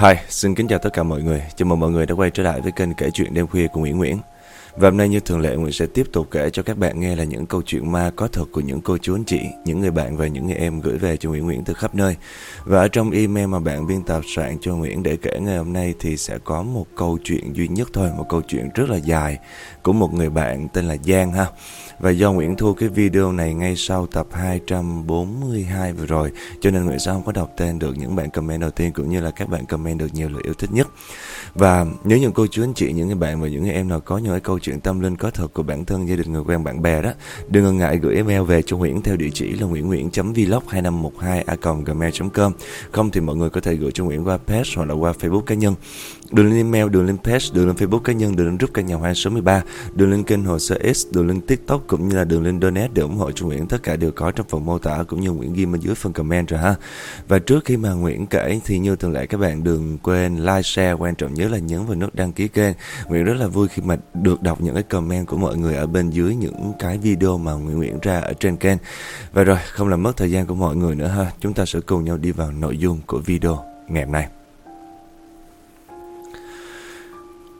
Hi, xin kính chào tất cả mọi người. Chào mừng mọi người đã quay trở lại với kênh kể chuyện đêm khuya của Nguyễn Nguyễn. Và hôm nay như thường lệ Nguyễn sẽ tiếp tục kể cho các bạn nghe là những câu chuyện ma có thật của những cô chú anh chị, những người bạn và những người em gửi về cho Nguyễn Nguyễn từ khắp nơi. Và ở trong email mà bạn biên tập soạn cho Nguyễn để kể ngày hôm nay thì sẽ có một câu chuyện duy nhất thôi, một câu chuyện rất là dài của một người bạn tên là Giang ha. Và do Nguyễn thu cái video này ngay sau tập 242 vừa rồi Cho nên Nguyễn sẽ không có đọc tên được những bạn comment đầu tiên Cũng như là các bạn comment được nhiều lời yêu thích nhất Và nếu những cô chú anh chị, những người bạn và những người em nào có những cái câu chuyện tâm linh có thật của bản thân, gia đình, người quen, bạn bè đó Đừng ngần ngại gửi email về cho Nguyễn theo địa chỉ là nguyễn.nguyễn.vlog2512a.gmail.com Không thì mọi người có thể gửi cho Nguyễn qua page hoặc là qua Facebook cá nhân Đường link email, đường link page, đường link Facebook cá nhân, đường link group căn nhà hoa số 13, đường link kênh hồ sơ S, đường link TikTok cũng như là đường link donate để ủng hộ cho Nguyễn. Tất cả đều có trong phần mô tả cũng như Nguyễn ghi bên dưới phần comment rồi ha. Và trước khi mà Nguyễn kể thì như thường lệ các bạn đừng quên like, share, quan trọng nhớ là nhấn vào nút đăng ký kênh. Nguyễn rất là vui khi mà được đọc những cái comment của mọi người ở bên dưới những cái video mà Nguyễn Nguyễn ra ở trên kênh. Và rồi, không làm mất thời gian của mọi người nữa ha. Chúng ta sẽ cùng nhau đi vào nội dung của video ngày hôm nay.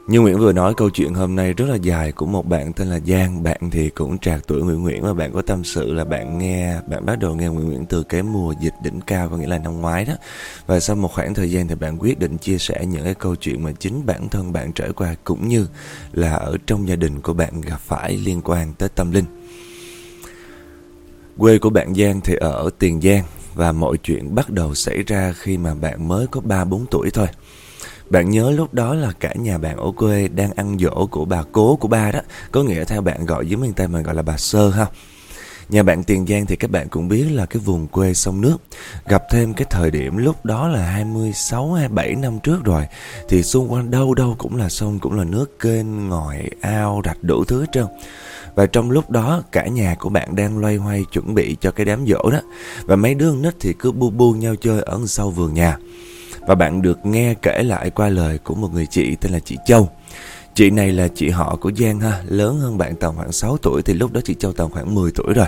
Như Nguyễn vừa nói, câu chuyện hôm nay rất là dài của một bạn tên là Giang. Bạn thì cũng trạc tuổi Nguyễn Nguyễn và bạn có tâm sự là bạn nghe, Bạn bắt đầu nghe Nguyễn Nguyễn từ cái mùa dịch đỉnh cao, có nghĩa là năm ngoái đó. Và sau một khoảng thời gian thì bạn quyết định chia sẻ những cái câu chuyện mà chính bản thân bạn trải qua, Cũng như là ở trong gia đình của bạn gặp phải liên quan tới tâm linh. Quê của bạn Giang thì ở Tiền Giang Và mọi chuyện bắt đầu xảy ra khi mà bạn mới có 3-4 tuổi thôi bạn nhớ lúc đó là cả nhà bạn ở quê đang ăn dỗ của bà cố của ba đó. Có nghĩa theo bạn gọi dưới miền Tây mình gọi là bà Sơ ha. Nhà bạn Tiền Giang thì các bạn cũng biết là cái vùng quê sông nước Gặp thêm cái thời điểm lúc đó là 26, 27 năm trước rồi Thì xung quanh đâu đâu cũng là sông, cũng là nước kênh, ngòi, ao, rạch đủ thứ hết trơn Và trong lúc đó cả nhà của bạn đang loay hoay chuẩn bị cho cái đám dỗ đó Và mấy đứa nít thì cứ bu bu nhau chơi ở sau vườn nhà và bạn được nghe kể lại qua lời của một người chị tên là chị Châu. Chị này là chị họ của Giang ha, Lớn hơn bạn tầm khoảng 6 tuổi, Thì lúc đó chị Châu tầm khoảng 10 tuổi rồi.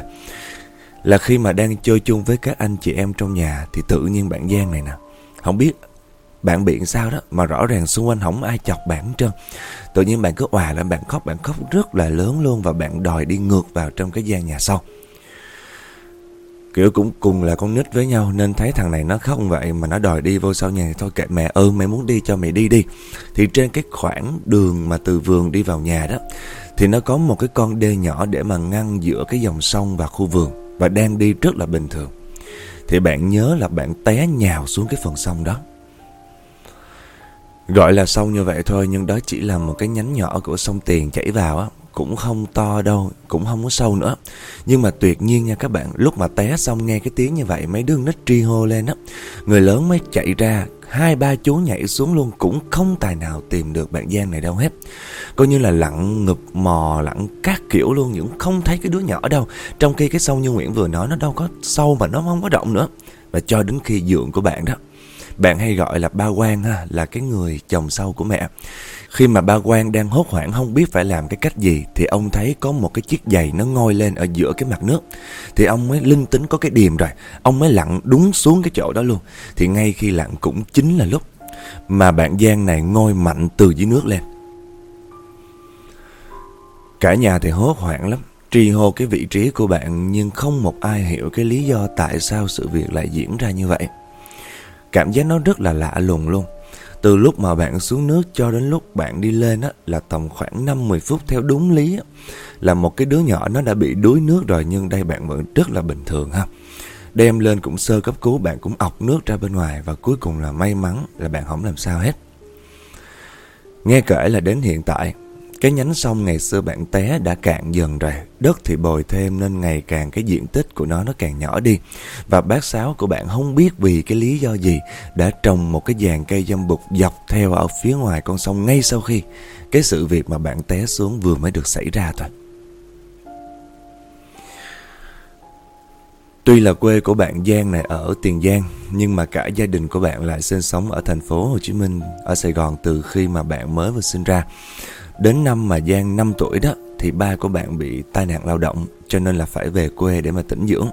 Là khi mà đang chơi chung với các anh chị em trong nhà, Thì tự nhiên bạn Giang này nè, Không biết bạn bị sao đó, Mà rõ ràng xung quanh không ai chọc bạn hết trơn. Tự nhiên bạn cứ òa lên bạn khóc Bạn khóc rất là lớn luôn, Và bạn đòi đi ngược vào trong cái gian nhà sau. Kiểu cũng cùng là con nít với nhau, Nên thấy thằng này nó khóc vậy Mà nó đòi đi vô sau nhà. Thôi kệ mẹ ơi mẹ muốn đi cho mẹ đi đi. Thì trên cái khoảng đường mà từ vườn đi vào nhà đó, Thì nó có một cái con đê nhỏ Để mà ngăn giữa cái dòng sông và khu vườn Và đang đi rất là bình thường. Thì bạn nhớ là bạn té nhào xuống cái phần sông đó. Gọi là sông như vậy thôi, Nhưng đó chỉ là một cái nhánh nhỏ của sông Tiền chảy vào á cũng không to đâu, cũng không có sâu nữa. Nhưng mà tuyệt nhiên nha các bạn, lúc mà té xong nghe cái tiếng như vậy, mấy đứa nít tri hô lên á. Người lớn mới chạy ra, hai ba chú nhảy xuống luôn cũng không tài nào tìm được bạn Giang này đâu hết. Coi như là lặn ngực mò, lặn các kiểu luôn, những không thấy cái đứa nhỏ đâu. Trong khi cái sâu như Nguyễn vừa nói nó đâu có sâu mà nó không có động nữa. Và cho đến khi dượng của bạn đó bạn hay gọi là ba quan ha, là cái người chồng sâu của mẹ. Khi mà ba quan đang hốt hoảng không biết phải làm cái cách gì thì ông thấy có một cái chiếc giày nó ngoi lên ở giữa cái mặt nước. Thì ông mới linh tính có cái điềm rồi, ông mới lặn đúng xuống cái chỗ đó luôn. Thì ngay khi lặn cũng chính là lúc mà bạn Giang này ngoi mạnh từ dưới nước lên. Cả nhà thì hốt hoảng lắm, trì hô cái vị trí của bạn nhưng không một ai hiểu cái lý do tại sao sự việc lại diễn ra như vậy. Cảm giác nó rất là lạ lùng luôn. Từ lúc mà bạn xuống nước cho đến lúc bạn đi lên á, là tầm khoảng 5-10 phút theo đúng lý á, là một cái đứa nhỏ nó đã bị đuối nước rồi nhưng đây bạn vẫn rất là bình thường ha. Đem lên cũng sơ cấp cứu bạn cũng ọc nước ra bên ngoài và cuối cùng là may mắn là bạn không làm sao hết. Nghe kể là đến hiện tại cái nhánh sông ngày xưa bạn té đã cạn dần rồi, đất thì bồi thêm nên ngày càng cái diện tích của nó nó càng nhỏ đi. Và bác sáu của bạn không biết vì cái lý do gì đã trồng một cái dàn cây dâm bụt dọc theo ở phía ngoài con sông ngay sau khi cái sự việc mà bạn té xuống vừa mới được xảy ra thôi. Tuy là quê của bạn Giang này ở Tiền Giang, nhưng mà cả gia đình của bạn lại sinh sống ở thành phố Hồ Chí Minh, ở Sài Gòn từ khi mà bạn mới vừa sinh ra. Đến năm mà Giang 5 tuổi đó, thì ba của bạn bị tai nạn lao động, cho nên là phải về quê để mà tĩnh dưỡng.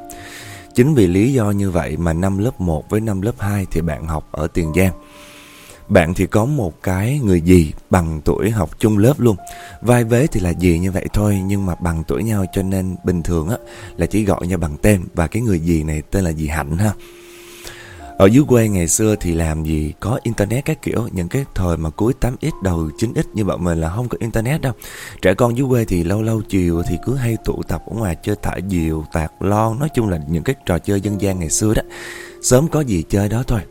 Chính vì lý do như vậy mà năm lớp 1 với năm lớp 2 thì bạn học ở Tiền Giang. Bạn thì có một cái người dì bằng tuổi học chung lớp luôn Vai vế thì là dì như vậy thôi, Nhưng mà bằng tuổi nhau cho nên bình thường á, Là chỉ gọi nhau bằng tên Và cái người dì này tên là dì Hạnh ha ở dưới quê ngày xưa thì làm gì có internet các kiểu. Những cái thời mà cuối 8x đầu 9x như bọn mình là không có internet đâu. Trẻ con dưới quê thì lâu lâu chiều thì cứ hay tụ tập ở ngoài chơi thả diều, tạc lon. Nói chung là những cái trò chơi dân gian ngày xưa đó. Sớm có gì chơi đó thôi.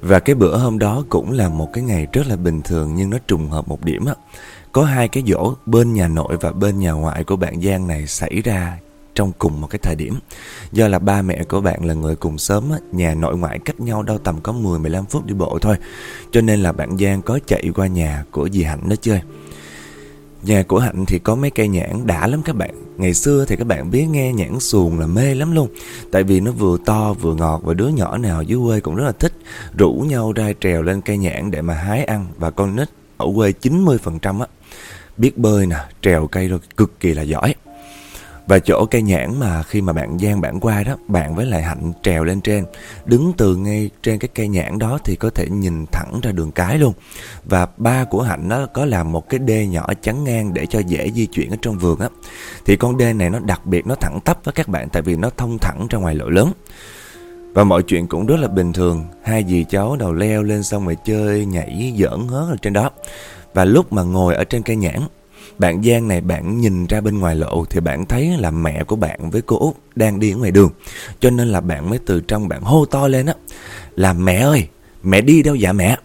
Và cái bữa hôm đó cũng là một cái ngày rất là bình thường Nhưng nó trùng hợp một điểm á. Có hai cái dỗ bên nhà nội và bên nhà ngoại của bạn Giang này xảy ra trong cùng một cái thời điểm. Do là ba mẹ của bạn là người cùng sớm, nhà nội ngoại cách nhau đâu tầm có 10-15 phút đi bộ thôi. Cho nên là bạn Giang có chạy qua nhà của dì Hạnh đó chơi. Nhà của Hạnh thì có mấy cây nhãn đã lắm các bạn Ngày xưa thì các bạn biết nghe nhãn xuồng là mê lắm luôn Tại vì nó vừa to vừa ngọt Và đứa nhỏ nào dưới quê cũng rất là thích Rủ nhau ra trèo lên cây nhãn để mà hái ăn Và con nít ở quê 90% á Biết bơi nè, trèo cây rồi cực kỳ là giỏi và chỗ cây nhãn mà khi mà bạn Giang bạn qua đó, Bạn với lại Hạnh trèo lên trên, Đứng từ ngay trên cái cây nhãn đó Thì có thể nhìn thẳng ra đường cái luôn. Và ba của Hạnh nó có làm một cái đê nhỏ chắn ngang Để cho dễ di chuyển ở trong vườn á. Thì con đê này nó đặc biệt, nó thẳng tắp với các bạn, Tại vì nó thông thẳng ra ngoài lộ lớn. Và mọi chuyện cũng rất là bình thường. Hai dì cháu đầu leo lên xong rồi chơi, Nhảy, giỡn hớt ở trên đó. Và lúc mà ngồi ở trên cây nhãn bạn Giang này bạn nhìn ra bên ngoài lộ thì bạn thấy là mẹ của bạn với cô Út đang đi ở ngoài đường. Cho nên là bạn mới từ trong bạn hô to lên á. Là mẹ ơi, mẹ đi đâu dạ mẹ?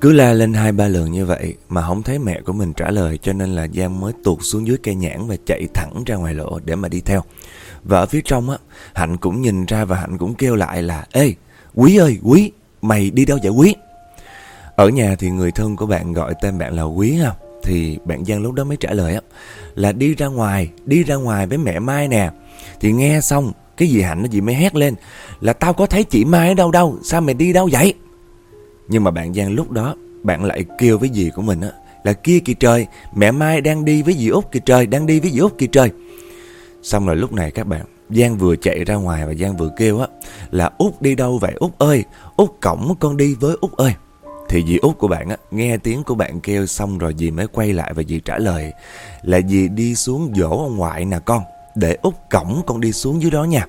Cứ la lên hai ba lần như vậy mà không thấy mẹ của mình trả lời cho nên là Giang mới tuột xuống dưới cây nhãn và chạy thẳng ra ngoài lộ để mà đi theo. Và ở phía trong á, Hạnh cũng nhìn ra và Hạnh cũng kêu lại là Ê, Quý ơi, Quý, mày đi đâu vậy Quý? Ở nhà thì người thân của bạn gọi tên bạn là Quý ha thì bạn Giang lúc đó mới trả lời á, Là đi ra ngoài, Đi ra ngoài với mẹ Mai nè. Thì nghe xong, Cái gì Hạnh nó gì mới hét lên, Là tao có thấy chị Mai ở đâu đâu, Sao mày đi đâu vậy? Nhưng mà bạn Giang lúc đó, Bạn lại kêu với dì của mình á, Là kia kìa trời, Mẹ Mai đang đi với dì Út kìa trời, Đang đi với dì Út kìa trời. Xong rồi lúc này các bạn, Giang vừa chạy ra ngoài và Giang vừa kêu á, Là Út đi đâu vậy? Út ơi, Út cổng con đi với Út ơi thì dì út của bạn á, nghe tiếng của bạn kêu xong rồi dì mới quay lại và dì trả lời là dì đi xuống dỗ ông ngoại nè con, để út cổng con đi xuống dưới đó nha.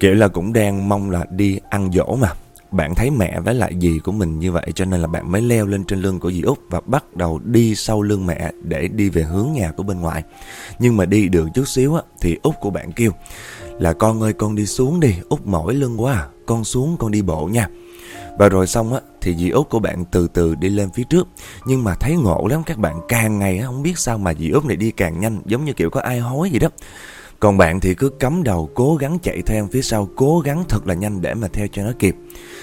Kiểu là cũng đang mong là đi ăn dỗ mà. Bạn thấy mẹ với lại dì của mình như vậy cho nên là bạn mới leo lên trên lưng của dì Út và bắt đầu đi sau lưng mẹ để đi về hướng nhà của bên ngoài. Nhưng mà đi được chút xíu á, thì Út của bạn kêu là con ơi con đi xuống đi, Út mỏi lưng quá à, con xuống con đi bộ nha. Và rồi xong á thì dì út của bạn từ từ đi lên phía trước. Nhưng mà thấy ngộ lắm các bạn Càng ngày á không biết sao mà dì út này đi càng nhanh Giống như kiểu có ai hối vậy đó. Còn bạn thì cứ cắm đầu cố gắng chạy theo phía sau Cố gắng thật là nhanh để mà theo cho nó kịp.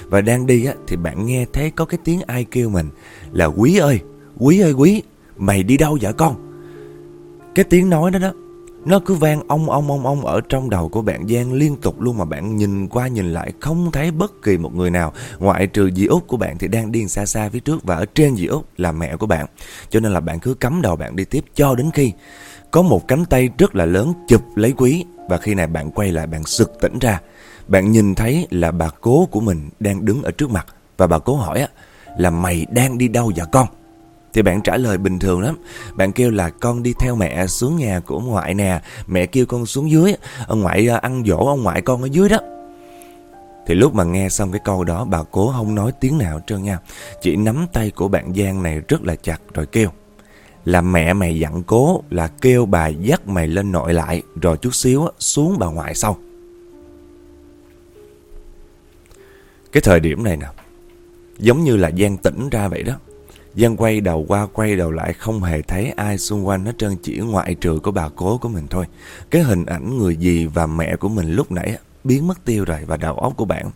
Và đang đi á thì bạn nghe thấy có cái tiếng ai kêu mình Là quý ơi, quý ơi quý Mày đi đâu vậy con? Cái tiếng nói đó đó nó cứ vang ong ong ong ong ở trong đầu của bạn Giang liên tục luôn mà bạn nhìn qua, nhìn lại, không thấy bất kỳ một người nào ngoại trừ dì út của bạn thì đang điên xa xa phía trước và ở trên dì út là mẹ của bạn. Cho nên là bạn cứ cắm đầu bạn đi tiếp cho đến khi có một cánh tay rất là lớn chụp lấy quý và khi này bạn quay lại, bạn sực tỉnh ra. Bạn nhìn thấy là bà cố của mình đang đứng ở trước mặt và bà cố hỏi á, là mày đang đi đâu vậy con? Thì bạn trả lời bình thường lắm. Bạn kêu là, con đi theo mẹ xuống nhà của ông ngoại nè. Mẹ kêu con xuống dưới. Ông ngoại à, ăn dỗ ông ngoại con ở dưới đó. Thì lúc mà nghe xong cái câu đó, Bà cố không nói tiếng nào trơn nha. Chỉ nắm tay của bạn Giang này rất là chặt rồi kêu, Là mẹ mày dặn cố là kêu bà dắt mày lên nội lại, Rồi chút xíu xuống bà ngoại sau. Cái thời điểm này nè, Giống như là Giang tỉnh ra vậy đó. Giang quay đầu qua, quay đầu lại không hề thấy ai xung quanh, hết trơn chỉ ngoại trừ của bà cố của mình thôi. Cái hình ảnh người dì và mẹ của mình lúc nãy biến mất tiêu rồi và đầu óc của bạn.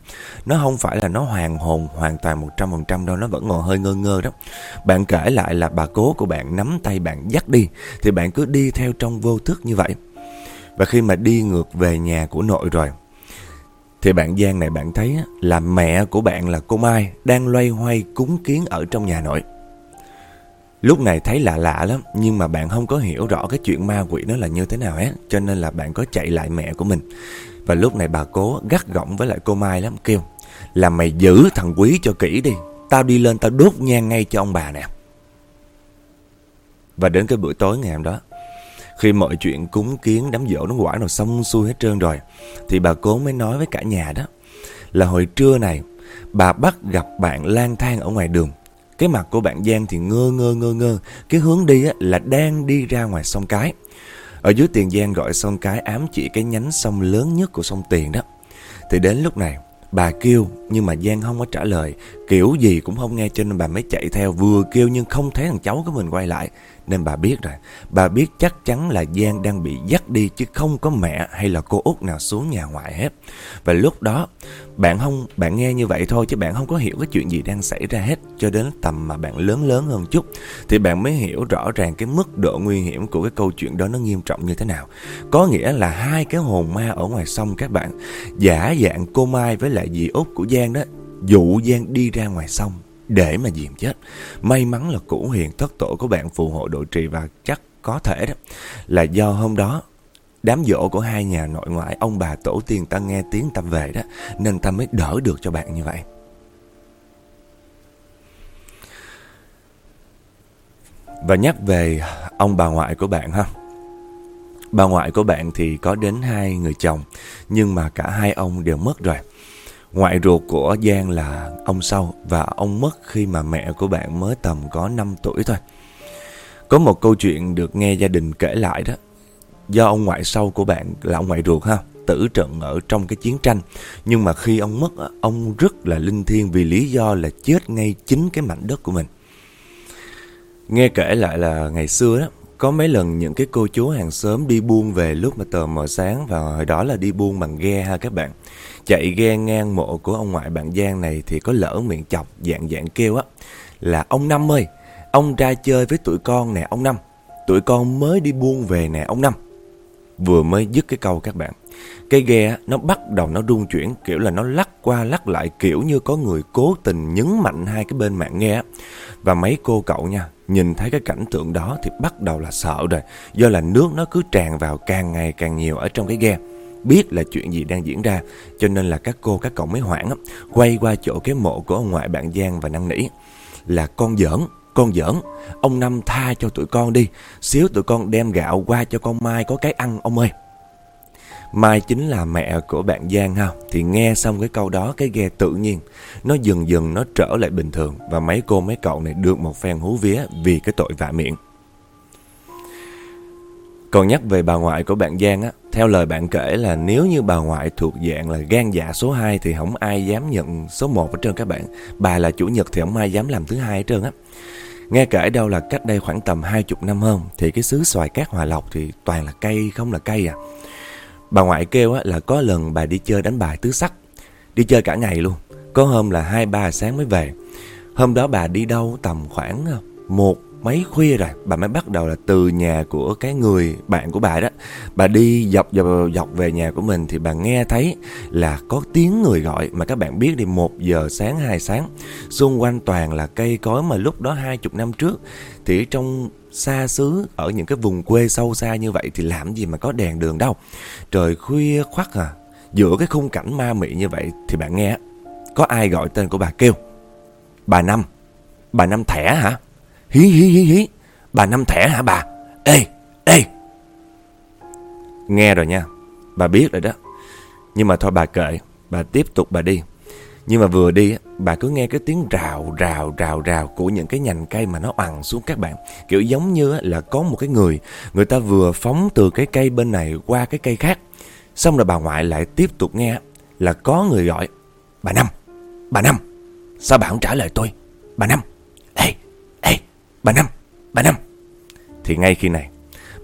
Nó không phải là nó hoàn hồn, hoàn toàn 100% đâu, nó vẫn còn hơi ngơ ngơ đó. Bạn kể lại là bà cố của bạn nắm tay bạn dắt đi, thì bạn cứ đi theo trong vô thức như vậy. Và khi mà đi ngược về nhà của nội rồi, thì bạn Giang này bạn thấy là mẹ của bạn là cô Mai đang loay hoay cúng kiến ở trong nhà nội. Lúc này thấy lạ lạ lắm, Nhưng mà bạn không có hiểu rõ cái chuyện ma quỷ nó là như thế nào hết, Cho nên là bạn có chạy lại mẹ của mình. Và lúc này bà cố gắt gỏng với lại cô Mai lắm, Kêu, Là mày giữ thằng quý cho kỹ đi, Tao đi lên tao đốt nhang ngay cho ông bà nè. Và đến cái buổi tối ngày hôm đó, Khi mọi chuyện cúng kiến, đám dỗ nó quả nào xong xuôi hết trơn rồi, Thì bà cố mới nói với cả nhà đó, Là hồi trưa này, Bà bắt gặp bạn lang thang ở ngoài đường. Cái mặt của bạn Giang thì ngơ ngơ ngơ ngơ. Cái hướng đi á, là đang đi ra ngoài sông Cái. Ở dưới Tiền Giang gọi sông Cái ám chỉ cái nhánh sông lớn nhất của sông Tiền đó. Thì đến lúc này Bà kêu nhưng mà Giang không có trả lời. Kiểu gì cũng không nghe cho nên bà mới chạy theo. Vừa kêu nhưng không thấy thằng cháu của mình quay lại. Nên bà biết rồi. Bà biết chắc chắn là Giang đang bị dắt đi Chứ không có mẹ hay là cô út nào xuống nhà ngoại hết. Và lúc đó bạn không, bạn nghe như vậy thôi Chứ bạn không có hiểu cái chuyện gì đang xảy ra hết, Cho đến tầm mà bạn lớn lớn hơn chút, Thì bạn mới hiểu rõ ràng cái mức độ nguy hiểm Của cái câu chuyện đó nó nghiêm trọng như thế nào Có nghĩa là hai cái hồn ma ở ngoài sông các bạn, Giả dạng cô Mai với lại dì út của Giang đó, dụ Giang đi ra ngoài sông để mà diệm chết. May mắn là củ hiền thất tổ của bạn phù hộ độ trì và chắc có thể đó, là do hôm đó đám dỗ của hai nhà nội ngoại, ông bà tổ tiên ta nghe tiếng ta về đó, nên ta mới đỡ được cho bạn như vậy. Và nhắc về ông bà ngoại của bạn ha. Bà ngoại của bạn thì có đến hai người chồng, nhưng mà cả hai ông đều mất rồi. Ngoại ruột của Giang là ông Sâu và ông mất khi mà mẹ của bạn mới tầm có 5 tuổi thôi. Có một câu chuyện được nghe gia đình kể lại đó. Do ông ngoại sâu của bạn là ông ngoại ruột ha, tử trận ở trong cái chiến tranh. Nhưng mà khi ông mất, ông rất là linh thiêng vì lý do là chết ngay chính cái mảnh đất của mình. Nghe kể lại là ngày xưa đó, có mấy lần những cái cô chú hàng xóm đi buôn về lúc mà tờ mờ sáng và hồi đó là đi buôn bằng ghe ha các bạn. Chạy ghe ngang mộ của ông ngoại bạn Giang này thì có lỡ miệng chọc dạng dạng kêu á là ông Năm ơi, ông ra chơi với tụi con nè ông Năm. Tụi con mới đi buôn về nè ông Năm. Vừa mới dứt cái câu các bạn. Cái ghe nó bắt đầu nó rung chuyển kiểu là nó lắc qua lắc lại kiểu như có người cố tình nhấn mạnh hai cái bên mạng nghe. Và mấy cô cậu nha, nhìn thấy cái cảnh tượng đó thì bắt đầu là sợ rồi. Do là nước nó cứ tràn vào càng ngày càng nhiều ở trong cái ghe biết là chuyện gì đang diễn ra cho nên là các cô các cậu mới hoảng quay qua chỗ cái mộ của ông ngoại bạn Giang và năn nỉ là con giỡn con giỡn. Ông Năm tha cho tụi con đi. Xíu tụi con đem gạo qua cho con Mai có cái ăn ông ơi. Mai chính là mẹ của bạn Giang ha. Thì nghe xong cái câu đó cái ghe tự nhiên Nó dần dần nó trở lại bình thường. Và mấy cô mấy cậu này được một phen hú vía Vì cái tội vạ miệng. Còn nhắc về bà ngoại của bạn Giang á, theo lời bạn kể là nếu như bà ngoại thuộc dạng là gan dạ số 2 thì không ai dám nhận số 1 ở trơn các bạn. Bà là chủ nhật thì không ai dám làm thứ hai ở trơn á. Nghe kể đâu là cách đây khoảng tầm 20 năm hơn thì cái xứ xoài cát hòa lộc thì toàn là cây không là cây à. Bà ngoại kêu á, là có lần bà đi chơi đánh bài tứ sắc, đi chơi cả ngày luôn. Có hôm là 2-3 sáng mới về. Hôm đó bà đi đâu tầm khoảng à, 1 mấy khuya rồi, bà mới bắt đầu là từ nhà của cái người bạn của bà đó. Bà đi dọc dọc dọc về nhà của mình thì bà nghe thấy là có tiếng người gọi mà các bạn biết đi, một giờ sáng, hai sáng. Xung quanh toàn là cây cối mà lúc đó hai chục năm trước. Thì trong xa xứ, ở những cái vùng quê sâu xa như vậy thì làm gì mà có đèn đường đâu. Trời khuya khoắt à. Giữa cái khung cảnh ma mị như vậy thì bạn nghe, có ai gọi tên của bà kêu? Bà năm. Bà năm thẻ hả? Hí hí hí hí. Bà năm thẻ hả bà? Ê, ê. Nghe rồi nha. Bà biết rồi đó. Nhưng mà thôi bà kệ. Bà tiếp tục bà đi. Nhưng mà vừa đi, bà cứ nghe cái tiếng rào, rào, rào, rào của những cái nhành cây mà nó ằn xuống các bạn. Kiểu giống như là có một cái người, người ta vừa phóng từ cái cây bên này qua cái cây khác. Xong rồi bà ngoại lại tiếp tục nghe là có người gọi. Bà Năm, bà Năm, sao bà không trả lời tôi? Bà Năm, Bà Năm, bà Năm. Thì ngay khi này,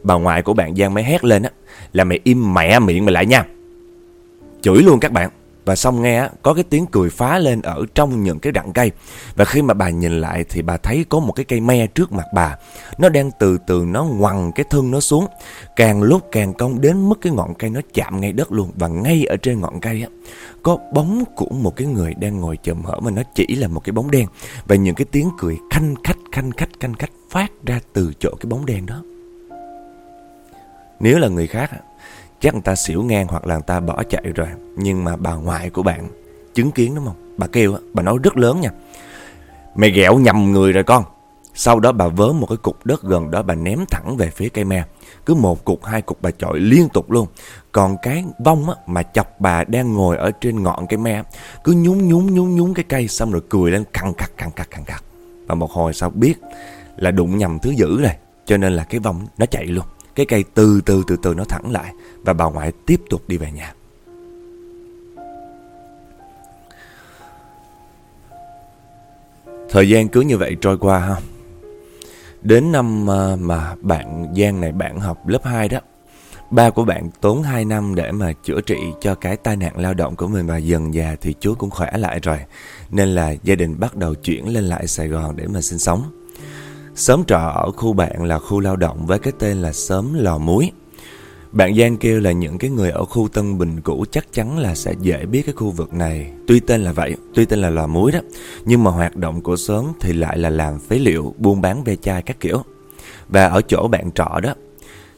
bà ngoại của bạn Giang mới hét lên á, là mày im mẹ miệng mày lại nha. Chửi luôn các bạn. Và xong nghe á, có cái tiếng cười phá lên ở trong những cái rặng cây. Và khi mà bà nhìn lại thì bà thấy có một cái cây me trước mặt bà. Nó đang từ từ nó ngoằn cái thân nó xuống. Càng lúc càng cong đến mức cái ngọn cây nó chạm ngay đất luôn. Và ngay ở trên ngọn cây á, có bóng của một cái người đang ngồi chồm hở mà nó chỉ là một cái bóng đen. Và những cái tiếng cười khanh khách, khanh khách, khanh khách phát ra từ chỗ cái bóng đen đó. Nếu là người khác chắc người ta xỉu ngang hoặc là người ta bỏ chạy rồi. Nhưng mà bà ngoại của bạn chứng kiến đúng không? Bà kêu bà nói rất lớn nha. Mày ghẹo nhầm người rồi con. Sau đó bà vớ một cái cục đất gần đó bà ném thẳng về phía cây me. Cứ một cục hai cục bà chọi liên tục luôn. Còn cái vong á, mà chọc bà đang ngồi ở trên ngọn cây me cứ nhúng nhúng nhúng nhúng cái cây xong rồi cười lên cằn cặt cằn cặt cằn cặt. Và một hồi sau biết là đụng nhầm thứ dữ rồi. Cho nên là cái vòng nó chạy luôn. Cái cây từ từ từ từ nó thẳng lại và bà ngoại tiếp tục đi về nhà. Thời gian cứ như vậy trôi qua ha. Đến năm à, mà bạn Giang này bạn học lớp 2 đó. Ba của bạn tốn 2 năm để mà chữa trị cho cái tai nạn lao động của mình và dần già thì chú cũng khỏe lại rồi. Nên là gia đình bắt đầu chuyển lên lại Sài Gòn để mà sinh sống. Xóm trọ ở khu bạn là khu lao động với cái tên là xóm Lò Muối. Bạn Giang kêu là những cái người ở khu Tân Bình cũ chắc chắn là sẽ dễ biết cái khu vực này. Tuy tên là vậy, tuy tên là lò muối đó, nhưng mà hoạt động của xóm thì lại là làm phế liệu, buôn bán ve chai các kiểu. Và ở chỗ bạn trọ đó,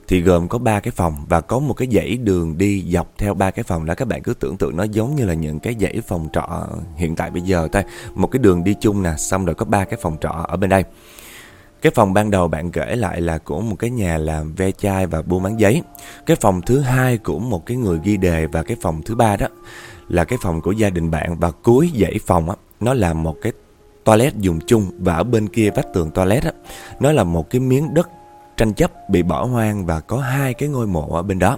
thì gồm có ba cái phòng và có một cái dãy đường đi dọc theo ba cái phòng đó. Các bạn cứ tưởng tượng nó giống như là những cái dãy phòng trọ hiện tại bây giờ thôi. Một cái đường đi chung nè, xong rồi có ba cái phòng trọ ở bên đây. Cái phòng ban đầu bạn kể lại là của một cái nhà làm ve chai và buôn bán giấy. Cái phòng thứ hai của một cái người ghi đề và cái phòng thứ ba đó là cái phòng của gia đình bạn. Và cuối dãy phòng á, nó là một cái toilet dùng chung và ở bên kia vách tường toilet á, nó là một cái miếng đất tranh chấp bị bỏ hoang và có hai cái ngôi mộ ở bên đó.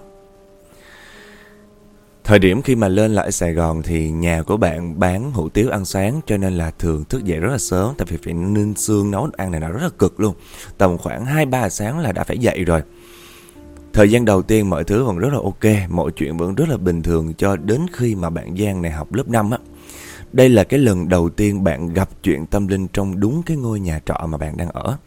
Thời điểm khi mà lên lại Sài Gòn thì nhà của bạn bán hủ tiếu ăn sáng cho nên là thường thức dậy rất là sớm tại vì phải ninh xương nấu ăn này nó rất là cực luôn. Tầm khoảng 2-3 sáng là đã phải dậy rồi. Thời gian đầu tiên mọi thứ vẫn rất là ok, mọi chuyện vẫn rất là bình thường cho đến khi mà bạn Giang này học lớp 5 á. Đây là cái lần đầu tiên bạn gặp chuyện tâm linh trong đúng cái ngôi nhà trọ mà bạn đang ở.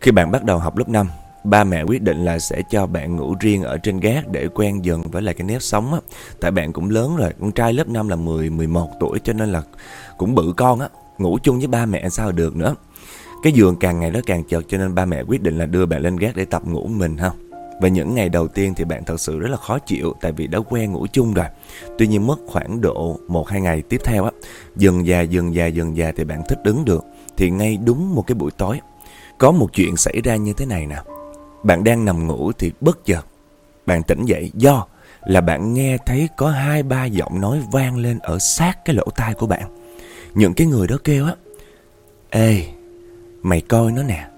Khi bạn bắt đầu học lớp 5 Ba mẹ quyết định là sẽ cho bạn ngủ riêng ở trên gác để quen dần với lại cái nếp sống á. Tại bạn cũng lớn rồi, con trai lớp 5 là 10, 11 tuổi cho nên là cũng bự con á. Ngủ chung với ba mẹ sao được nữa. Cái giường càng ngày nó càng chật cho nên ba mẹ quyết định là đưa bạn lên gác để tập ngủ mình ha. Và những ngày đầu tiên thì bạn thật sự rất là khó chịu tại vì đã quen ngủ chung rồi. Tuy nhiên mất khoảng độ 1-2 ngày tiếp theo á, dần già dần già dần già thì bạn thích ứng được. Thì ngay đúng một cái buổi tối, có một chuyện xảy ra như thế này nè. Bạn đang nằm ngủ thì bất chợt Bạn tỉnh dậy do là bạn nghe thấy có hai ba giọng nói vang lên ở sát cái lỗ tai của bạn. Những cái người đó kêu á, Ê, mày coi nó nè,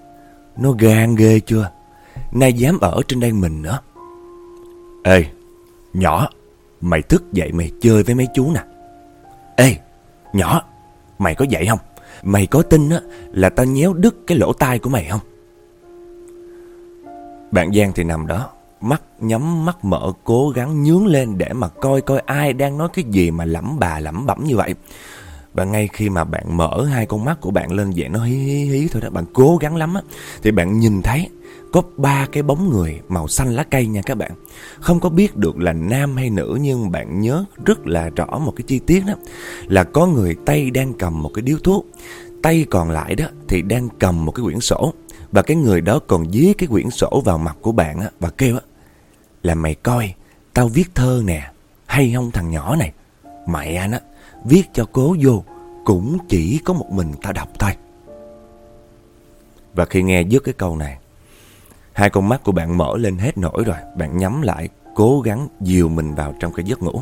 nó gan ghê chưa? Nay dám ở trên đây mình nữa. Ê, nhỏ, mày thức dậy mày chơi với mấy chú nè. Ê, nhỏ, mày có dậy không? Mày có tin á là tao nhéo đứt cái lỗ tai của mày không? Bạn Giang thì nằm đó, mắt nhắm mắt mở cố gắng nhướng lên để mà coi coi ai đang nói cái gì mà lẩm bà lẩm bẩm như vậy. Và ngay khi mà bạn mở hai con mắt của bạn lên vậy nó hí hí hí thôi đó, bạn cố gắng lắm á, thì bạn nhìn thấy có ba cái bóng người màu xanh lá cây nha các bạn. Không có biết được là nam hay nữ nhưng bạn nhớ rất là rõ một cái chi tiết đó là có người tay đang cầm một cái điếu thuốc, tay còn lại đó thì đang cầm một cái quyển sổ. Và cái người đó còn dí cái quyển sổ vào mặt của bạn á, và kêu á, là mày coi, tao viết thơ nè, hay không thằng nhỏ này. Mày anh á, viết cho cố vô, cũng chỉ có một mình tao đọc thôi. Và khi nghe dứt cái câu này, hai con mắt của bạn mở lên hết nổi rồi, bạn nhắm lại, cố gắng dìu mình vào trong cái giấc ngủ.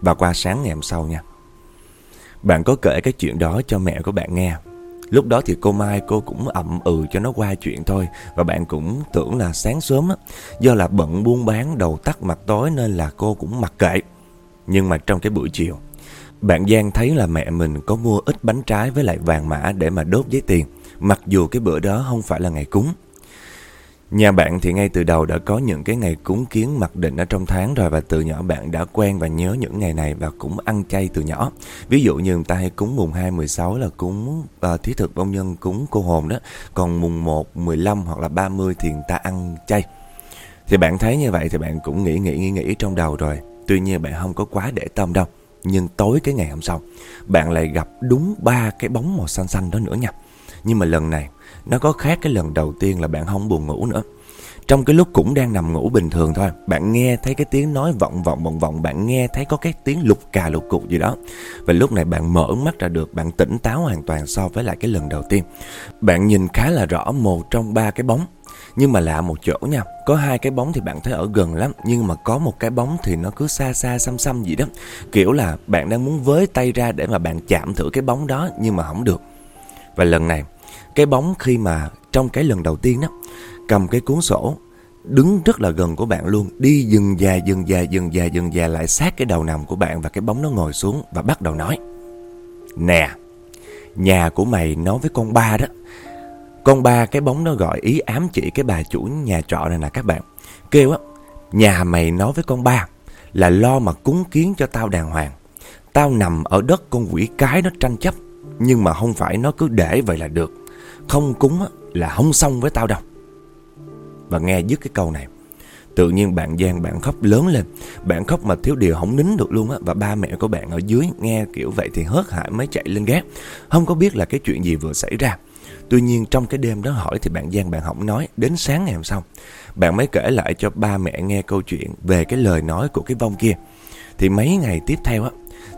Và qua sáng ngày hôm sau nha. Bạn có kể cái chuyện đó cho mẹ của bạn nghe Lúc đó thì cô Mai cô cũng ậm ừ cho nó qua chuyện thôi Và bạn cũng tưởng là sáng sớm á Do là bận buôn bán đầu tắt mặt tối nên là cô cũng mặc kệ Nhưng mà trong cái buổi chiều Bạn Giang thấy là mẹ mình có mua ít bánh trái với lại vàng mã để mà đốt giấy tiền Mặc dù cái bữa đó không phải là ngày cúng Nhà bạn thì ngay từ đầu đã có những cái ngày cúng kiến mặc định ở trong tháng rồi và từ nhỏ bạn đã quen và nhớ những ngày này và cũng ăn chay từ nhỏ. Ví dụ như người ta hay cúng mùng 2, 16 là cúng uh, thí thực bông nhân, cúng cô hồn đó. Còn mùng 1, 15 hoặc là 30 thì người ta ăn chay. Thì bạn thấy như vậy thì bạn cũng nghĩ nghĩ nghĩ nghĩ trong đầu rồi. Tuy nhiên bạn không có quá để tâm đâu. Nhưng tối cái ngày hôm sau, bạn lại gặp đúng ba cái bóng màu xanh xanh đó nữa nha. Nhưng mà lần này nó có khác cái lần đầu tiên là bạn không buồn ngủ nữa. Trong cái lúc cũng đang nằm ngủ bình thường thôi, Bạn nghe thấy cái tiếng nói vọng vọng vọng vọng, Bạn nghe thấy có cái tiếng lục cà lục cục gì đó. Và lúc này bạn mở mắt ra được, Bạn tỉnh táo hoàn toàn so với lại cái lần đầu tiên. Bạn nhìn khá là rõ một trong ba cái bóng. Nhưng mà lạ một chỗ nha, Có hai cái bóng thì bạn thấy ở gần lắm, Nhưng mà có một cái bóng thì nó cứ xa xa xăm xăm gì đó. Kiểu là bạn đang muốn với tay ra để mà bạn chạm thử cái bóng đó, Nhưng mà không được. Và lần này cái bóng khi mà trong cái lần đầu tiên đó Cầm cái cuốn sổ Đứng rất là gần của bạn luôn Đi dừng già dừng già dừng già dừng già lại sát cái đầu nằm của bạn Và cái bóng nó ngồi xuống và bắt đầu nói Nè Nhà của mày nói với con ba đó con ba cái bóng nó gọi ý ám chỉ cái bà chủ nhà trọ này nè các bạn. Kêu á, nhà mày nói với con ba là lo mà cúng kiến cho tao đàng hoàng. Tao nằm ở đất con quỷ cái nó tranh chấp, nhưng mà không phải nó cứ để vậy là được. Không cúng là không xong với tao đâu. Và nghe dứt cái câu này, tự nhiên bạn Giang bạn khóc lớn lên. Bạn khóc mà thiếu điều không nín được luôn á. Và ba mẹ của bạn ở dưới nghe kiểu vậy thì hớt hải mới chạy lên gác. Không có biết là cái chuyện gì vừa xảy ra. Tuy nhiên trong cái đêm đó hỏi thì bạn Giang bạn không nói Đến sáng ngày hôm sau Bạn mới kể lại cho ba mẹ nghe câu chuyện Về cái lời nói của cái vong kia Thì mấy ngày tiếp theo á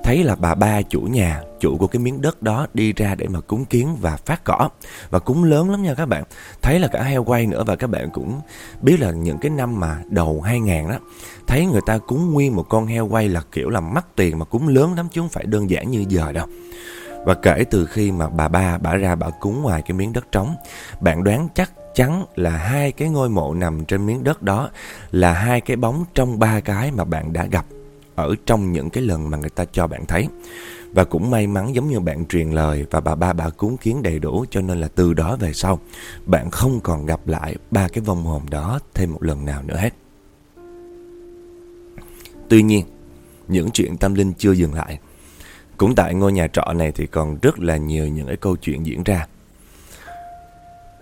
Thấy là bà ba chủ nhà Chủ của cái miếng đất đó đi ra để mà cúng kiến và phát cỏ. Và cúng lớn lắm nha các bạn. Thấy là cả heo quay nữa Và các bạn cũng biết là những cái năm mà đầu 2000 đó Thấy người ta cúng nguyên một con heo quay là kiểu là mắc tiền Mà cúng lớn lắm chứ không phải đơn giản như giờ đâu. Và kể từ khi mà bà ba bả ra bả cúng ngoài cái miếng đất trống, bạn đoán chắc chắn là hai cái ngôi mộ nằm trên miếng đất đó là hai cái bóng trong ba cái mà bạn đã gặp ở trong những cái lần mà người ta cho bạn thấy. Và cũng may mắn giống như bạn truyền lời và bà ba bà cúng kiến đầy đủ cho nên là từ đó về sau bạn không còn gặp lại ba cái vong hồn đó thêm một lần nào nữa hết. Tuy nhiên, những chuyện tâm linh chưa dừng lại. Cũng tại ngôi nhà trọ này thì còn rất là nhiều những cái câu chuyện diễn ra.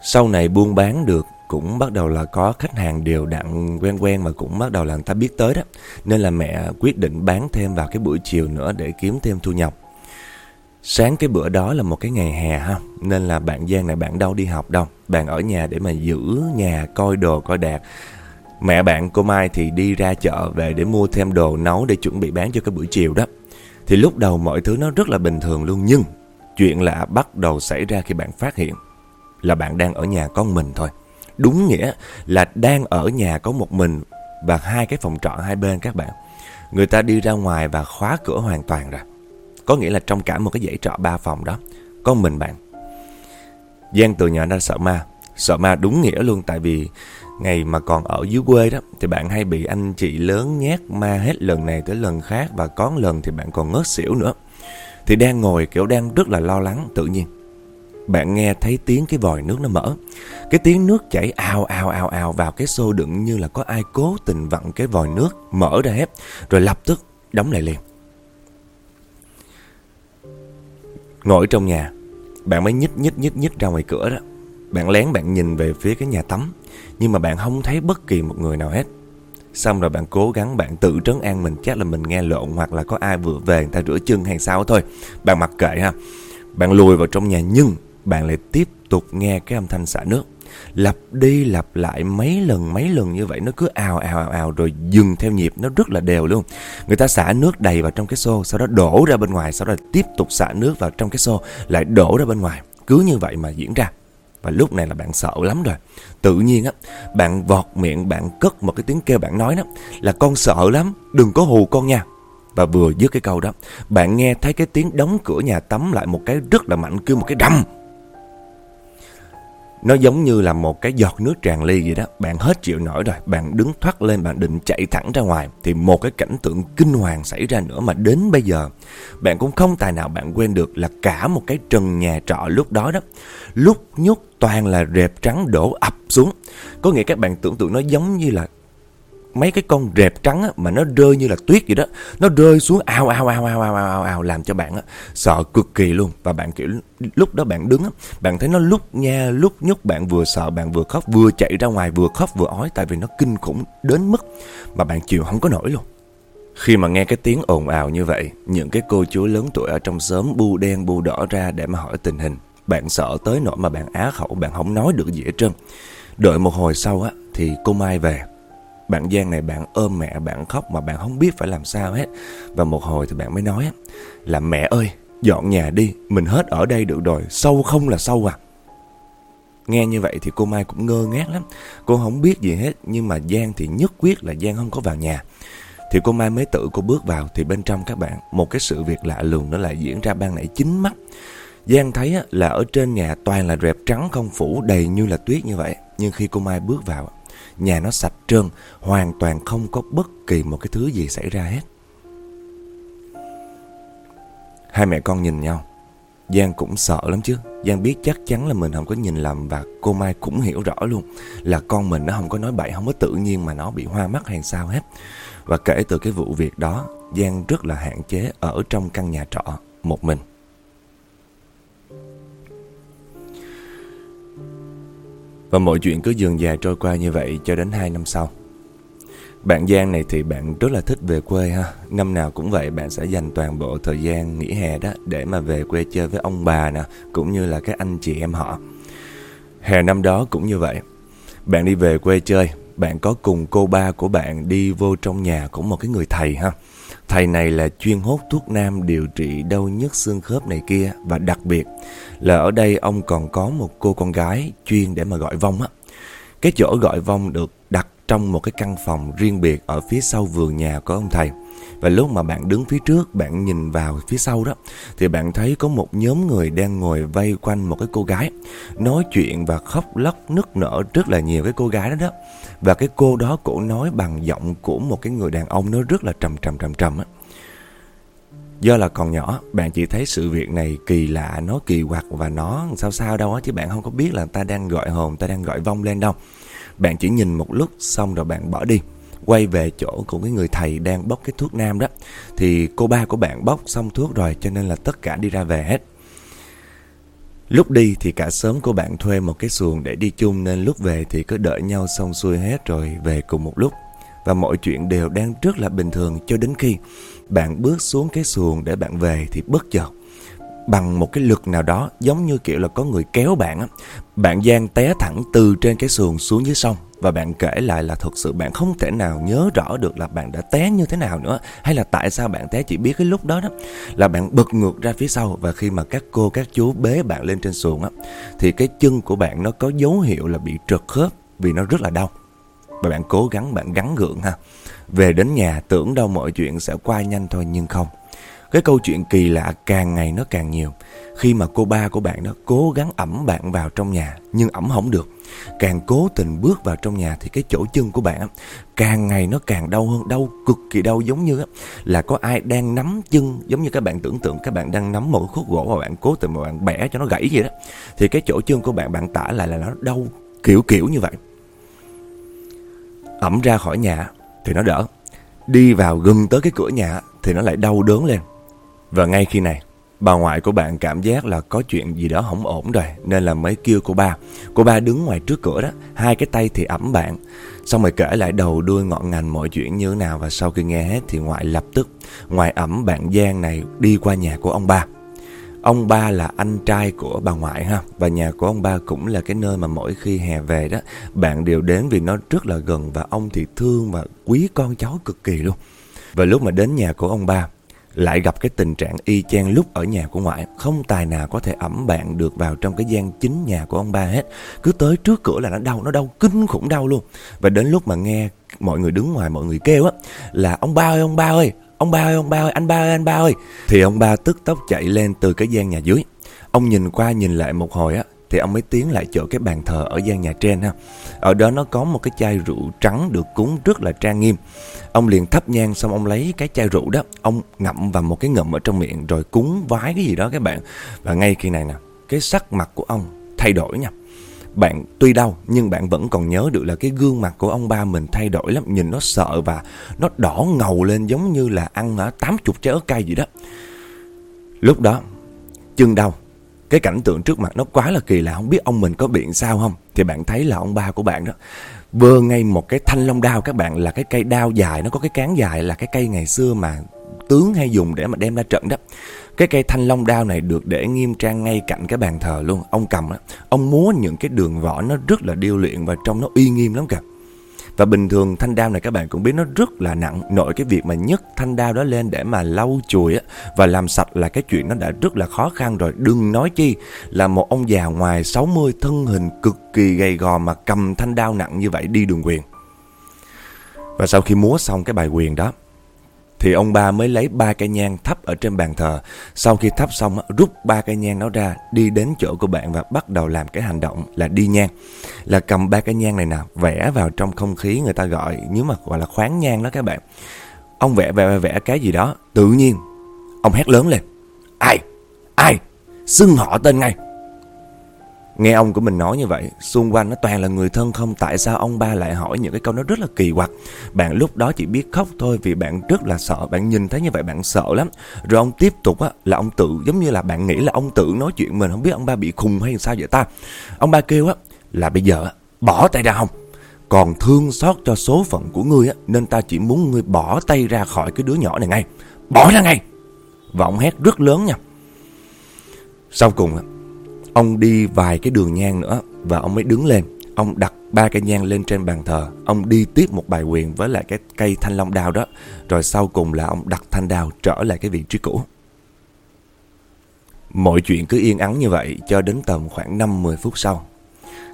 Sau này buôn bán được cũng bắt đầu là có khách hàng đều đặn quen quen mà cũng bắt đầu là người ta biết tới đó. Nên là mẹ quyết định bán thêm vào cái buổi chiều nữa để kiếm thêm thu nhập. Sáng cái bữa đó là một cái ngày hè ha, Nên là bạn Giang này bạn đâu đi học đâu, Bạn ở nhà để mà giữ nhà, coi đồ, coi đạt Mẹ bạn cô Mai thì đi ra chợ về để mua thêm đồ nấu để chuẩn bị bán cho cái buổi chiều đó thì lúc đầu mọi thứ nó rất là bình thường luôn, Nhưng chuyện lạ bắt đầu xảy ra khi bạn phát hiện Là bạn đang ở nhà con mình thôi Đúng nghĩa là đang ở nhà có một mình Và hai cái phòng trọ hai bên các bạn. Người ta đi ra ngoài và khóa cửa hoàn toàn rồi. Có nghĩa là trong cả một cái dãy trọ ba phòng đó, Có mình bạn. Giang từ nhỏ đã sợ ma. Sợ ma đúng nghĩa luôn, Tại vì Ngày mà còn ở dưới quê đó, Thì bạn hay bị anh chị lớn nhát ma hết lần này tới lần khác Và có lần thì bạn còn ngớt xỉu nữa. Thì đang ngồi kiểu đang rất là lo lắng, tự nhiên. Bạn nghe thấy tiếng cái vòi nước nó mở. Cái tiếng nước chảy ào ào ào ào vào cái xô đựng như là có ai cố tình vặn cái vòi nước mở ra hết, Rồi lập tức đóng lại liền. Ngồi trong nhà, Bạn mới nhích nhích nhích nhích ra ngoài cửa đó. Bạn lén bạn nhìn về phía cái nhà tắm, nhưng mà bạn không thấy bất kỳ một người nào hết. Xong rồi bạn cố gắng bạn tự trấn an mình, Chắc là mình nghe lộn hoặc là có ai vừa về người ta rửa chân hay sao thôi. Bạn mặc kệ ha. Bạn lùi vào trong nhà nhưng bạn lại tiếp tục nghe cái âm thanh xả nước. Lặp đi lặp lại mấy lần mấy lần như vậy, Nó cứ ào ào ào ào, rồi dừng theo nhịp, Nó rất là đều luôn. Người ta xả nước đầy vào trong cái xô, Sau đó đổ ra bên ngoài, Sau đó tiếp tục xả nước vào trong cái xô, Lại đổ ra bên ngoài. Cứ như vậy mà diễn ra. Và lúc này là bạn sợ lắm rồi. Tự nhiên á, Bạn vọt miệng, bạn cất một cái tiếng kêu bạn nói đó, Là con sợ lắm, Đừng có hù con nha. Và vừa dứt cái câu đó, Bạn nghe thấy cái tiếng đóng cửa nhà tắm lại một cái rất là mạnh, Kêu một cái đâm nó giống như là một cái giọt nước tràn ly vậy đó. Bạn hết chịu nổi rồi. Bạn đứng thoát lên, bạn định chạy thẳng ra ngoài. Thì một cái cảnh tượng kinh hoàng xảy ra nữa Mà đến bây giờ, Bạn cũng không tài nào bạn quên được Là cả một cái trần nhà trọ lúc đó đó, Lúc nhúc toàn là rệp trắng đổ ập xuống. Có nghĩa các bạn tưởng tượng nó giống như là mấy cái con rệp trắng á, mà nó rơi như là tuyết vậy đó nó rơi xuống ao ao ao ao ao ao ao làm cho bạn á, sợ cực kỳ luôn. Và bạn kiểu lúc đó bạn đứng á, bạn thấy nó lúc nha lúc nhúc bạn vừa sợ bạn vừa khóc vừa chạy ra ngoài vừa khóc vừa ói tại vì nó kinh khủng đến mức mà bạn chịu không có nổi luôn. Khi mà nghe cái tiếng ồn ào như vậy những cái cô chú lớn tuổi ở trong xóm bu đen bu đỏ ra để mà hỏi tình hình bạn sợ tới nỗi mà bạn á khẩu bạn không nói được gì hết trơn. Đợi một hồi sau á thì cô Mai về. Bạn Giang này bạn ôm mẹ bạn khóc mà bạn không biết phải làm sao hết. Và một hồi thì bạn mới nói là mẹ ơi, dọn nhà đi, mình hết ở đây được rồi, sâu không là sâu à. Nghe như vậy thì cô Mai cũng ngơ ngác lắm. Cô không biết gì hết nhưng mà Giang thì nhất quyết là Giang không có vào nhà. Thì cô Mai mới tự cô bước vào thì bên trong các bạn một cái sự việc lạ lùng nó lại diễn ra ban nãy chính mắt. Giang thấy là ở trên nhà toàn là rệp trắng không phủ đầy như là tuyết như vậy. Nhưng khi cô Mai bước vào, nhà nó sạch trơn, hoàn toàn không có bất kỳ một cái thứ gì xảy ra hết. Hai mẹ con nhìn nhau. Giang cũng sợ lắm chứ. Giang biết chắc chắn là mình không có nhìn lầm và cô Mai cũng hiểu rõ luôn là con mình nó không có nói bậy, không có tự nhiên mà nó bị hoa mắt hay sao hết. Và kể từ cái vụ việc đó, Giang rất là hạn chế ở trong căn nhà trọ một mình. Và mọi chuyện cứ dường dài trôi qua như vậy cho đến 2 năm sau. Bạn Giang này thì bạn rất là thích về quê ha. Năm nào cũng vậy bạn sẽ dành toàn bộ thời gian nghỉ hè đó để mà về quê chơi với ông bà nè, cũng như là các anh chị em họ. Hè năm đó cũng như vậy. Bạn đi về quê chơi, bạn có cùng cô ba của bạn đi vô trong nhà của một cái người thầy ha. Thầy này là chuyên hốt thuốc nam điều trị đau nhức xương khớp này kia và đặc biệt là ở đây ông còn có một cô con gái chuyên để mà gọi vong á. Cái chỗ gọi vong được trong một cái căn phòng riêng biệt ở phía sau vườn nhà của ông thầy. Và lúc mà bạn đứng phía trước, bạn nhìn vào phía sau đó, thì bạn thấy có một nhóm người đang ngồi vây quanh một cái cô gái, nói chuyện và khóc lóc nức nở rất là nhiều cái cô gái đó đó. Và cái cô đó cổ nói bằng giọng của một cái người đàn ông nó rất là trầm trầm trầm trầm á. Do là còn nhỏ, bạn chỉ thấy sự việc này kỳ lạ, nó kỳ quặc và nó sao sao đâu á, chứ bạn không có biết là ta đang gọi hồn, ta đang gọi vong lên đâu. Bạn chỉ nhìn một lúc xong rồi bạn bỏ đi. Quay về chỗ của cái người thầy đang bóc cái thuốc nam đó. Thì cô ba của bạn bóc xong thuốc rồi cho nên là tất cả đi ra về hết. Lúc đi thì cả sớm cô bạn thuê một cái xuồng để đi chung Nên lúc về thì cứ đợi nhau xong xuôi hết rồi về cùng một lúc. Và mọi chuyện đều đang rất là bình thường cho đến khi Bạn bước xuống cái xuồng để bạn về thì bất chợt bằng một cái lực nào đó giống như kiểu là có người kéo bạn á. Bạn Giang té thẳng từ trên cái sườn xuống dưới sông và bạn kể lại là thật sự bạn không thể nào nhớ rõ được là bạn đã té như thế nào nữa, hay là tại sao bạn té chỉ biết cái lúc đó đó, là bạn bật ngược ra phía sau và khi mà các cô, các chú bế bạn lên trên xuồng á, thì cái chân của bạn nó có dấu hiệu là bị trật khớp vì nó rất là đau. Và bạn cố gắng bạn gắn gượng ha. Về đến nhà tưởng đâu mọi chuyện sẽ qua nhanh thôi nhưng không cái câu chuyện kỳ lạ càng ngày nó càng nhiều. Khi mà cô ba của bạn đó cố gắng ẩm bạn vào trong nhà nhưng ẩm không được. Càng cố tình bước vào trong nhà thì cái chỗ chân của bạn càng ngày nó càng đau hơn, đau cực kỳ đau giống như là có ai đang nắm chân giống như các bạn tưởng tượng các bạn đang nắm một khúc gỗ và bạn cố tình mà bạn bẻ cho nó gãy vậy đó. Thì cái chỗ chân của bạn bạn tả lại là nó đau kiểu kiểu như vậy. Ẩm ra khỏi nhà thì nó đỡ. Đi vào gần tới cái cửa nhà thì nó lại đau đớn lên. Và ngay khi này, bà ngoại của bạn cảm giác là có chuyện gì đó không ổn rồi nên là mới kêu cô ba. Cô ba đứng ngoài trước cửa đó, hai cái tay thì ẩm bạn. Xong rồi kể lại đầu đuôi ngọn ngành mọi chuyện như thế nào và sau khi nghe hết thì ngoại lập tức, ngoại ẩm bạn Giang này đi qua nhà của ông ba. Ông ba là anh trai của bà ngoại ha Và nhà của ông ba cũng là cái nơi mà mỗi khi hè về đó Bạn đều đến vì nó rất là gần Và ông thì thương và quý con cháu cực kỳ luôn Và lúc mà đến nhà của ông ba lại gặp cái tình trạng y chang lúc ở nhà của ngoại. Không tài nào có thể ẩm bạn được vào trong cái gian chính nhà của ông ba hết. Cứ tới trước cửa là nó đau, nó đau kinh khủng đau luôn. Và đến lúc mà nghe mọi người đứng ngoài mọi người kêu á Là ông ba ơi, ông ba ơi, ông ba ơi, ông ba ơi, anh ba ơi, anh ba ơi. Thì ông ba tức tốc chạy lên từ cái gian nhà dưới. Ông nhìn qua nhìn lại một hồi á thì ông mới tiến lại chỗ cái bàn thờ ở gian nhà trên ha. Ở đó nó có một cái chai rượu trắng được cúng rất là trang nghiêm. Ông liền thắp nhang xong ông lấy cái chai rượu đó, ông ngậm vào một cái ngậm ở trong miệng rồi cúng vái cái gì đó các bạn. Và ngay khi này nè, cái sắc mặt của ông thay đổi nha. Bạn tuy đau nhưng bạn vẫn còn nhớ được là cái gương mặt của ông ba mình thay đổi lắm, nhìn nó sợ và nó đỏ ngầu lên giống như là ăn 80 trái ớt cay gì đó. Lúc đó, chân đau cái cảnh tượng trước mặt nó quá là kỳ lạ, Không biết ông mình có biện sao không? Thì bạn thấy là ông ba của bạn đó Vơ ngay một cái thanh long đao các bạn, Là cái cây đao dài, Nó có cái cán dài, là cái cây ngày xưa mà Tướng hay dùng để mà đem ra trận đó. Cái cây thanh long đao này được để nghiêm trang ngay cạnh cái bàn thờ luôn. Ông cầm đó Ông múa những cái đường võ nó rất là điêu luyện Và trông nó uy nghiêm lắm cả và bình thường thanh đao này các bạn cũng biết nó rất là nặng. Nội cái việc mà nhấc thanh đao đó lên để mà lau chùi á, Và làm sạch là cái chuyện nó đã rất là khó khăn rồi. Đừng nói chi là một ông già ngoài 60 thân hình cực kỳ gầy gò Mà cầm thanh đao nặng như vậy đi đường quyền. Và sau khi múa xong cái bài quyền đó thì ông ba mới lấy ba cây nhang thắp ở trên bàn thờ. Sau khi thắp xong, rút ba cây nhang đó ra, đi đến chỗ của bạn và bắt đầu làm cái hành động là đi nhang. Là cầm ba cây nhang này nào, vẽ vào trong không khí người ta gọi, nếu mà gọi là khoáng nhang đó các bạn. Ông vẽ vẽ vẽ cái gì đó, tự nhiên, ông hét lớn lên. Ai? Ai? Xưng họ tên ngay. Nghe ông của mình nói như vậy, xung quanh nó toàn là người thân không Tại sao ông ba lại hỏi những cái câu nó rất là kỳ quặc? Bạn lúc đó chỉ biết khóc thôi Vì bạn rất là sợ Bạn nhìn thấy như vậy bạn sợ lắm. Rồi ông tiếp tục á, là ông tự Giống như là bạn nghĩ là ông tự nói chuyện mình Không biết ông ba bị khùng hay sao vậy ta? Ông ba kêu á là bây giờ bỏ tay ra không? Còn thương xót cho số phận của ngươi á Nên ta chỉ muốn ngươi bỏ tay ra khỏi cái đứa nhỏ này ngay. Bỏ ra ngay! Và ông hét rất lớn nha. Sau cùng á Ông đi vài cái đường nhang nữa và ông mới đứng lên. Ông đặt ba cây nhang lên trên bàn thờ. Ông đi tiếp một bài quyền với lại cái cây thanh long đào đó. Rồi sau cùng là ông đặt thanh đào trở lại cái vị trí cũ. Mọi chuyện cứ yên ắng như vậy cho đến tầm khoảng 5-10 phút sau.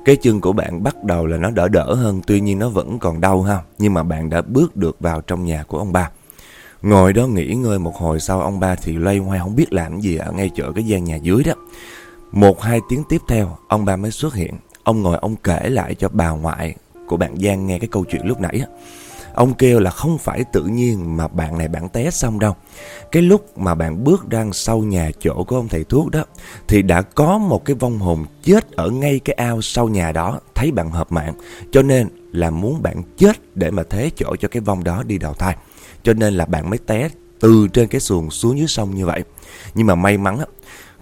Cái chân của bạn bắt đầu là nó đỡ đỡ hơn, Tuy nhiên nó vẫn còn đau ha Nhưng mà bạn đã bước được vào trong nhà của ông ba Ngồi đó nghỉ ngơi một hồi sau, Ông ba thì loay hoay, không biết làm gì ở ngay chỗ cái gian nhà dưới đó một hai tiếng tiếp theo, ông ba mới xuất hiện. Ông ngồi ông kể lại cho bà ngoại của bạn Giang nghe cái câu chuyện lúc nãy. Ông kêu là không phải tự nhiên mà bạn này bạn té xong đâu. Cái lúc mà bạn bước ra sau nhà chỗ của ông thầy thuốc đó, thì đã có một cái vong hồn chết ở ngay cái ao sau nhà đó, thấy bạn hợp mạng. Cho nên là muốn bạn chết để mà thế chỗ cho cái vong đó đi đào thai. Cho nên là bạn mới té từ trên cái xuồng xuống dưới sông như vậy. Nhưng mà may mắn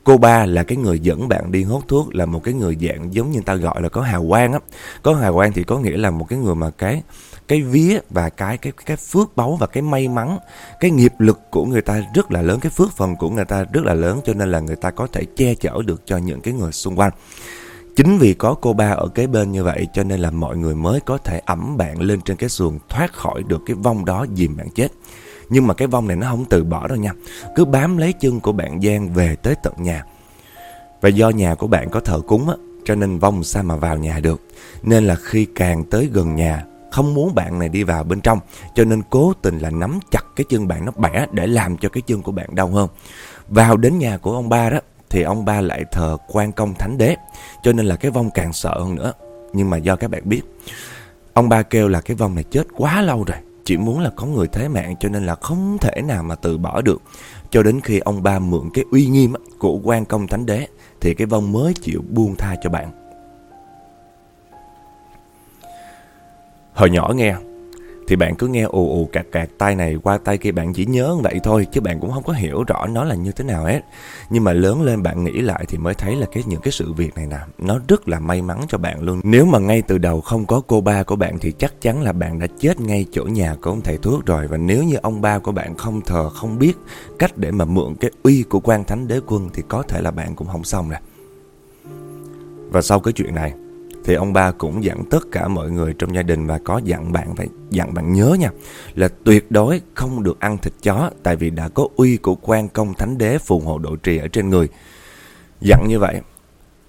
Cô ba là cái người dẫn bạn đi hút thuốc là một cái người dạng giống như ta gọi là có hào quang á. Có hào quang thì có nghĩa là một cái người mà cái cái vía và cái cái cái phước báu và cái may mắn, cái nghiệp lực của người ta rất là lớn, cái phước phần của người ta rất là lớn cho nên là người ta có thể che chở được cho những cái người xung quanh. Chính vì có cô ba ở kế bên như vậy cho nên là mọi người mới có thể ẩm bạn lên trên cái xuồng thoát khỏi được cái vong đó dìm bạn chết. Nhưng mà cái vong này nó không từ bỏ đâu nha. Cứ bám lấy chân của bạn Giang về tới tận nhà. Và do nhà của bạn có thờ cúng á, Cho nên vong sao mà vào nhà được. Nên là khi càng tới gần nhà, Không muốn bạn này đi vào bên trong. Cho nên cố tình là nắm chặt cái chân bạn nó bẻ Để làm cho cái chân của bạn đau hơn. Vào đến nhà của ông ba đó, Thì ông ba lại thờ quan công thánh đế. Cho nên là cái vong càng sợ hơn nữa. Nhưng mà do các bạn biết, Ông ba kêu là cái vong này chết quá lâu rồi chỉ muốn là có người thế mạng cho nên là không thể nào mà từ bỏ được. Cho đến khi ông ba mượn cái uy nghiêm của quan công thánh đế, thì cái vong mới chịu buông tha cho bạn. Hồi nhỏ nghe thì bạn cứ nghe ù ù cạc cạc tay này qua tay kia bạn chỉ nhớ vậy thôi chứ bạn cũng không có hiểu rõ nó là như thế nào hết. Nhưng mà lớn lên bạn nghĩ lại thì mới thấy là cái những cái sự việc này nè, nó rất là may mắn cho bạn luôn. Nếu mà ngay từ đầu không có cô ba của bạn thì chắc chắn là bạn đã chết ngay chỗ nhà của ông thầy thuốc rồi và nếu như ông ba của bạn không thờ không biết cách để mà mượn cái uy của quan thánh đế quân thì có thể là bạn cũng không xong nè. Và sau cái chuyện này thì ông ba cũng dặn tất cả mọi người trong gia đình và có dặn bạn phải dặn bạn nhớ nha là tuyệt đối không được ăn thịt chó tại vì đã có uy của quan công thánh đế phù hộ độ trì ở trên người. Dặn như vậy,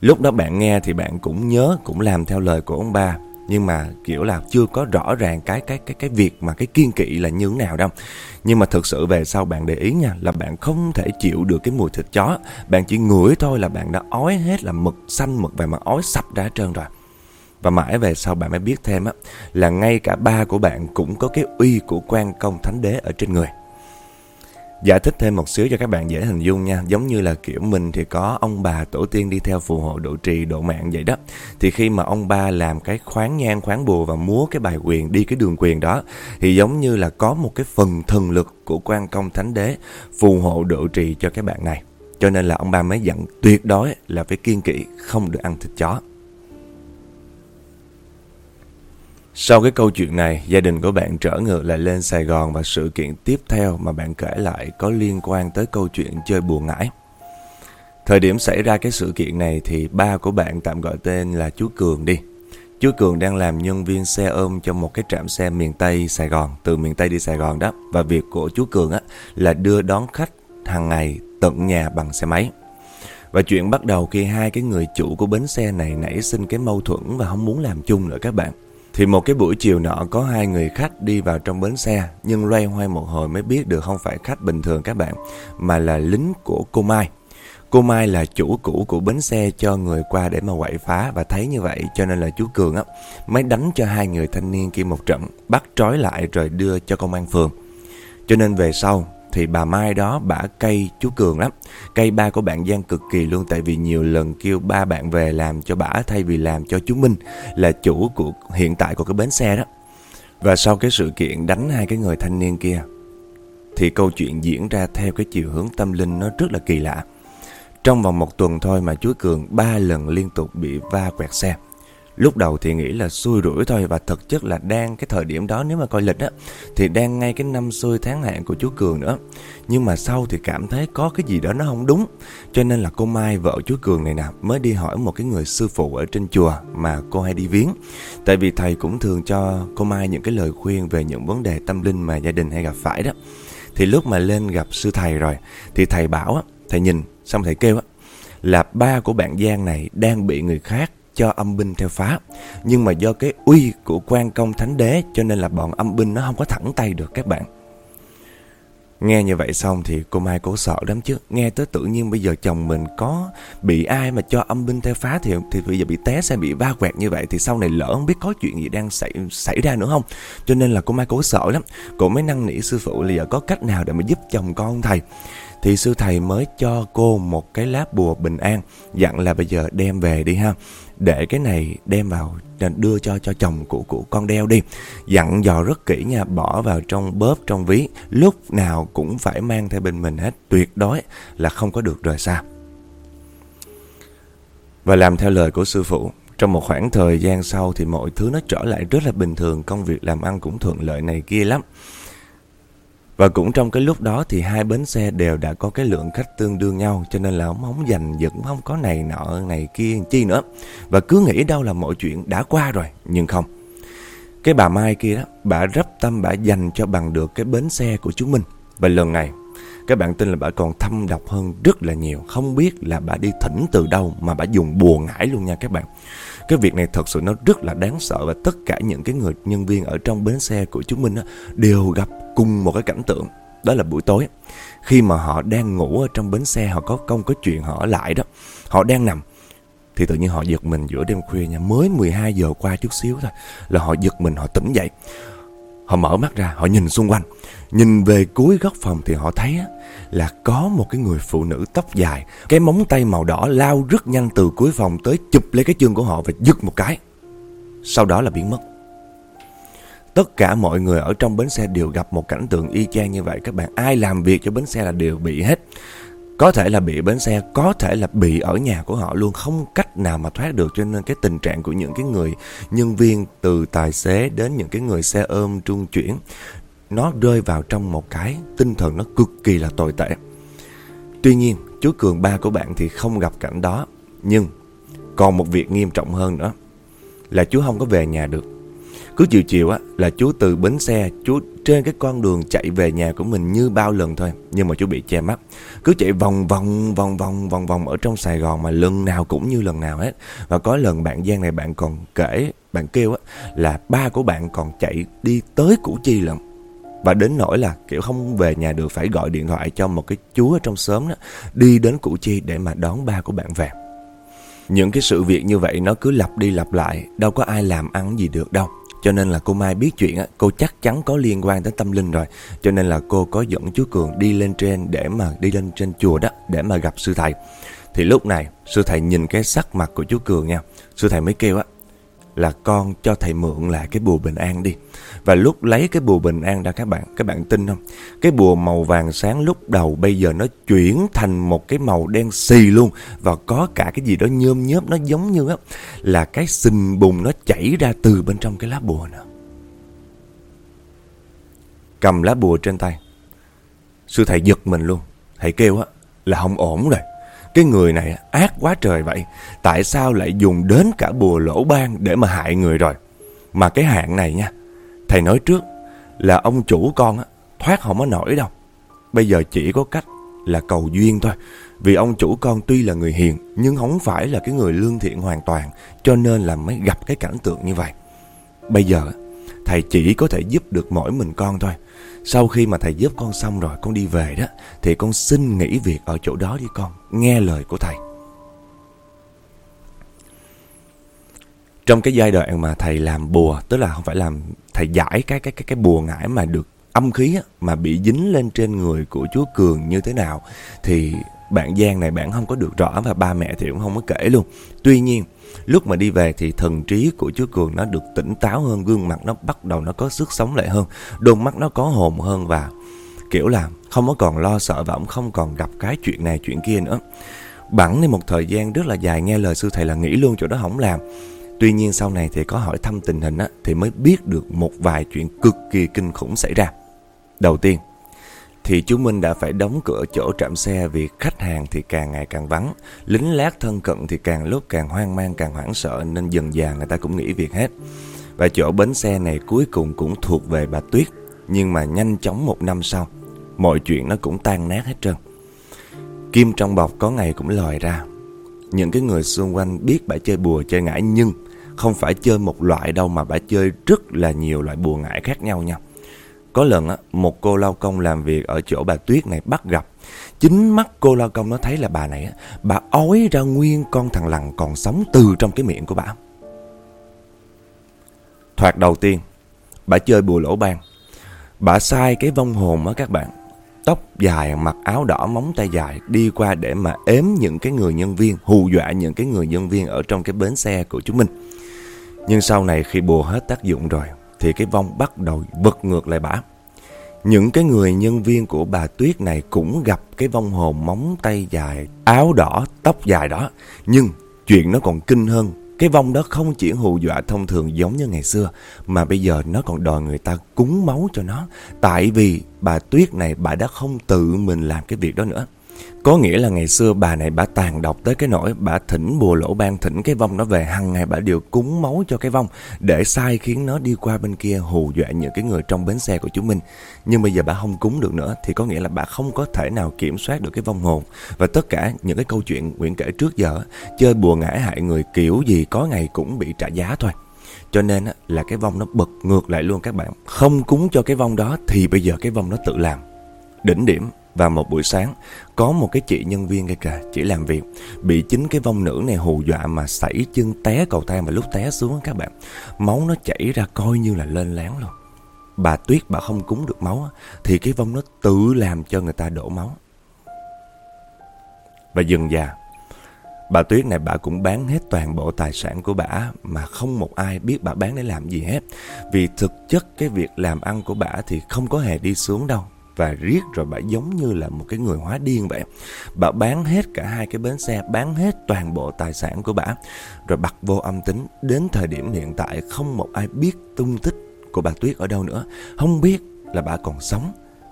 lúc đó bạn nghe thì bạn cũng nhớ cũng làm theo lời của ông ba nhưng mà kiểu là chưa có rõ ràng cái cái cái cái việc mà cái kiên kỵ là như thế nào đâu. Nhưng mà thực sự về sau bạn để ý nha là bạn không thể chịu được cái mùi thịt chó, bạn chỉ ngửi thôi là bạn đã ói hết là mực xanh mực vàng mà ói sập ra hết trơn rồi. Và mãi về sau bạn mới biết thêm á, là ngay cả ba của bạn cũng có cái uy của quan công thánh đế ở trên người. Giải thích thêm một xíu cho các bạn dễ hình dung nha. Giống như là kiểu mình thì có ông bà tổ tiên đi theo phù hộ độ trì độ mạng vậy đó. Thì khi mà ông ba làm cái khoáng nhang khoáng bùa và múa cái bài quyền đi cái đường quyền đó Thì giống như là có một cái phần thần lực của quan công thánh đế phù hộ độ trì cho các bạn này. Cho nên là ông ba mới dặn tuyệt đối là phải kiên kỵ không được ăn thịt chó. Sau cái câu chuyện này, gia đình của bạn trở ngược lại lên Sài Gòn và sự kiện tiếp theo mà bạn kể lại có liên quan tới câu chuyện chơi bùa ngải. Thời điểm xảy ra cái sự kiện này thì ba của bạn tạm gọi tên là chú Cường đi. Chú Cường đang làm nhân viên xe ôm cho một cái trạm xe miền Tây Sài Gòn, từ miền Tây đi Sài Gòn đó. Và việc của chú Cường á là đưa đón khách hàng ngày tận nhà bằng xe máy. Và chuyện bắt đầu khi hai cái người chủ của bến xe này nảy sinh cái mâu thuẫn và không muốn làm chung nữa các bạn. Thì một cái buổi chiều nọ có hai người khách đi vào trong bến xe nhưng loay hoay một hồi mới biết được không phải khách bình thường các bạn mà là lính của cô Mai. Cô Mai là chủ cũ của bến xe cho người qua để mà quậy phá và thấy như vậy cho nên là chú Cường á mới đánh cho hai người thanh niên kia một trận, bắt trói lại rồi đưa cho công an phường. Cho nên về sau thì bà Mai đó bả cây chú Cường lắm. Cây ba của bạn Giang cực kỳ luôn, tại vì nhiều lần kêu ba bạn về làm cho bả thay vì làm cho chú Minh, là chủ của, hiện tại của cái bến xe đó. Và sau cái sự kiện đánh hai cái người thanh niên kia, thì câu chuyện diễn ra theo cái chiều hướng tâm linh nó rất là kỳ lạ. Trong vòng một tuần thôi mà chú Cường ba lần liên tục bị va quẹt xe. Lúc đầu thì nghĩ là xui rủi thôi và thực chất là đang cái thời điểm đó nếu mà coi lịch á thì đang ngay cái năm xui tháng hạn của chú Cường nữa. Nhưng mà sau thì cảm thấy có cái gì đó nó không đúng. Cho nên là cô Mai vợ chú Cường này nè mới đi hỏi một cái người sư phụ ở trên chùa mà cô hay đi viếng. Tại vì thầy cũng thường cho cô Mai những cái lời khuyên về những vấn đề tâm linh mà gia đình hay gặp phải đó. Thì lúc mà lên gặp sư thầy rồi thì thầy bảo á, thầy nhìn xong thầy kêu á là ba của bạn Giang này đang bị người khác cho âm binh theo phá. Nhưng mà do cái uy của quan công thánh đế, cho nên là bọn âm binh nó không có thẳng tay được các bạn. Nghe như vậy xong thì cô Mai cố sợ lắm chứ. Nghe tới tự nhiên bây giờ chồng mình có bị ai mà cho âm binh theo phá thì thì bây giờ bị té xe, bị va quẹt như vậy thì sau này lỡ không biết có chuyện gì đang xảy xảy ra nữa không. Cho nên là cô Mai cố sợ lắm. Cô mới năn nỉ sư phụ là giờ có cách nào để mà giúp chồng con thầy thì sư thầy mới cho cô một cái lá bùa bình an dặn là bây giờ đem về đi ha để cái này đem vào đưa cho cho chồng của của con đeo đi. Dặn dò rất kỹ nha, bỏ vào trong bóp, trong ví. Lúc nào cũng phải mang theo bên mình hết, tuyệt đối là không có được rời xa. Và làm theo lời của sư phụ, trong một khoảng thời gian sau thì mọi thứ nó trở lại rất là bình thường, công việc làm ăn cũng thuận lợi này kia lắm và cũng trong cái lúc đó thì hai bến xe đều đã có cái lượng khách tương đương nhau cho nên là ông không dành giật không có này nọ này kia chi nữa. Và cứ nghĩ đâu là mọi chuyện đã qua rồi, nhưng không. Cái bà Mai kia đó, bà rắp tâm bà dành cho bằng được cái bến xe của chúng mình Và lần này, các bạn tin là bà còn thâm độc hơn rất là nhiều. Không biết là bà đi thỉnh từ đâu mà bà dùng bùa ngải luôn nha các bạn. Cái việc này thật sự nó rất là đáng sợ và tất cả những cái người nhân viên ở trong bến xe của chúng mình đều gặp cùng một cái cảnh tượng. Đó là buổi tối. Khi mà họ đang ngủ ở trong bến xe, họ có công có chuyện họ lại đó. Họ đang nằm. Thì tự nhiên họ giật mình giữa đêm khuya nha. Mới 12 giờ qua chút xíu thôi. Là họ giật mình, họ tỉnh dậy. Họ mở mắt ra, họ nhìn xung quanh. Nhìn về cuối góc phòng thì họ thấy là có một cái người phụ nữ tóc dài. Cái móng tay màu đỏ lao rất nhanh từ cuối phòng tới chụp lấy cái chân của họ và giật một cái. Sau đó là biến mất. Tất cả mọi người ở trong bến xe đều gặp một cảnh tượng y chang như vậy. Các bạn ai làm việc cho bến xe là đều bị hết. Có thể là bị bến xe, có thể là bị ở nhà của họ luôn, không cách nào mà thoát được. Cho nên cái tình trạng của những cái người nhân viên từ tài xế đến những cái người xe ôm trung chuyển, nó rơi vào trong một cái tinh thần nó cực kỳ là tồi tệ. Tuy nhiên, chú Cường ba của bạn thì không gặp cảnh đó. Nhưng còn một việc nghiêm trọng hơn nữa là chú không có về nhà được. Cứ chiều chiều á là chú từ bến xe, chú trên cái con đường chạy về nhà của mình như bao lần thôi, nhưng mà chú bị che mắt. Cứ chạy vòng vòng vòng vòng vòng vòng ở trong Sài Gòn mà lần nào cũng như lần nào hết. Và có lần bạn Giang này bạn còn kể, bạn kêu á là ba của bạn còn chạy đi tới Củ Chi lần. Và đến nỗi là kiểu không về nhà được phải gọi điện thoại cho một cái chú ở trong xóm đó đi đến Củ Chi để mà đón ba của bạn về. Những cái sự việc như vậy nó cứ lặp đi lặp lại, đâu có ai làm ăn gì được đâu. Cho nên là cô Mai biết chuyện á, cô chắc chắn có liên quan tới tâm linh rồi. Cho nên là cô có dẫn chú Cường đi lên trên để mà đi lên trên chùa đó để mà gặp sư thầy. Thì lúc này sư thầy nhìn cái sắc mặt của chú Cường nha. Sư thầy mới kêu á là con cho thầy mượn lại cái bùa bình an đi. Và lúc lấy cái bùa bình an ra các bạn, các bạn tin không? Cái bùa màu vàng sáng lúc đầu bây giờ nó chuyển thành một cái màu đen xì luôn và có cả cái gì đó nhôm nhớp nó giống như á là cái sình bùn nó chảy ra từ bên trong cái lá bùa nữa. Cầm lá bùa trên tay. Sư thầy giật mình luôn. Thầy kêu á là không ổn rồi. Cái người này ác quá trời vậy Tại sao lại dùng đến cả bùa lỗ ban Để mà hại người rồi? Mà cái hạn này nha Thầy nói trước là ông chủ con á, thoát không có nổi đâu. Bây giờ chỉ có cách là cầu duyên thôi. Vì ông chủ con tuy là người hiền Nhưng không phải là cái người lương thiện hoàn toàn Cho nên là mới gặp cái cảnh tượng như vậy. Bây giờ thầy chỉ có thể giúp được mỗi mình con thôi. Sau khi mà thầy giúp con xong rồi Con đi về đó Thì con xin nghỉ việc ở chỗ đó đi con Nghe lời của thầy. Trong cái giai đoạn mà thầy làm bùa Tức là không phải làm Thầy giải cái cái cái cái bùa ngải mà được âm khí á, Mà bị dính lên trên người của chúa Cường như thế nào Thì bạn Giang này bạn không có được rõ Và ba mẹ thì cũng không có kể luôn Tuy nhiên Lúc mà đi về thì thần trí của chú Cường nó được tỉnh táo hơn, gương mặt nó bắt đầu nó có sức sống lại hơn, đôi mắt nó có hồn hơn và kiểu là không có còn lo sợ và ông không còn gặp cái chuyện này chuyện kia nữa. Bẵng đi một thời gian rất là dài nghe lời sư thầy là nghĩ luôn chỗ đó không làm. Tuy nhiên sau này thì có hỏi thăm tình hình á, thì mới biết được một vài chuyện cực kỳ kinh khủng xảy ra. Đầu tiên, thì chú Minh đã phải đóng cửa chỗ trạm xe vì khách hàng thì càng ngày càng vắng. Lính lát thân cận thì càng lúc càng hoang mang, càng hoảng sợ nên dần dà người ta cũng nghỉ việc hết. Và chỗ bến xe này cuối cùng cũng thuộc về bà Tuyết. Nhưng mà nhanh chóng một năm sau, mọi chuyện nó cũng tan nát hết trơn. Kim trong bọc có ngày cũng lòi ra. Những cái người xung quanh biết bà chơi bùa chơi ngải nhưng không phải chơi một loại đâu mà bà chơi rất là nhiều loại bùa ngải khác nhau nha. Có lần á, một cô lao công làm việc ở chỗ bà Tuyết này bắt gặp. Chính mắt cô lao công nó thấy là bà này, á, bà ói ra nguyên con thằng lằn còn sống từ trong cái miệng của bà. Thoạt đầu tiên, bà chơi bùa lỗ ban. Bà sai cái vong hồn á các bạn. Tóc dài, mặc áo đỏ, móng tay dài đi qua để mà ếm những cái người nhân viên, hù dọa những cái người nhân viên ở trong cái bến xe của chúng mình. Nhưng sau này khi bùa hết tác dụng rồi, thì cái vong bắt đầu bật ngược lại bả. Những cái người nhân viên của bà Tuyết này cũng gặp cái vong hồn móng tay dài, áo đỏ, tóc dài đó. Nhưng chuyện nó còn kinh hơn. Cái vong đó không chỉ hù dọa thông thường giống như ngày xưa, mà bây giờ nó còn đòi người ta cúng máu cho nó. Tại vì bà Tuyết này bà đã không tự mình làm cái việc đó nữa. Có nghĩa là ngày xưa bà này bà tàn độc tới cái nỗi bà thỉnh bùa lỗ ban thỉnh cái vong nó về hằng ngày bà đều cúng máu cho cái vong để sai khiến nó đi qua bên kia hù dọa những cái người trong bến xe của chúng mình. Nhưng bây giờ bà không cúng được nữa thì có nghĩa là bà không có thể nào kiểm soát được cái vong hồn. Và tất cả những cái câu chuyện Nguyễn kể trước giờ chơi bùa ngải hại người kiểu gì có ngày cũng bị trả giá thôi. Cho nên là cái vong nó bật ngược lại luôn các bạn. Không cúng cho cái vong đó thì bây giờ cái vong nó tự làm. Đỉnh điểm và một buổi sáng, có một cái chị nhân viên kia kìa, chỉ làm việc, bị chính cái vong nữ này hù dọa mà sảy chân té cầu thang và lúc té xuống các bạn. Máu nó chảy ra coi như là lên láng luôn. Bà Tuyết bà không cúng được máu thì cái vong nó tự làm cho người ta đổ máu. Và dần già, bà Tuyết này bà cũng bán hết toàn bộ tài sản của bà mà không một ai biết bà bán để làm gì hết. Vì thực chất cái việc làm ăn của bà thì không có hề đi xuống đâu và riết rồi bà giống như là một cái người hóa điên vậy. Bà bán hết cả hai cái bến xe, bán hết toàn bộ tài sản của bà, rồi bật vô âm tính. Đến thời điểm hiện tại không một ai biết tung tích của bà Tuyết ở đâu nữa. Không biết là bà còn sống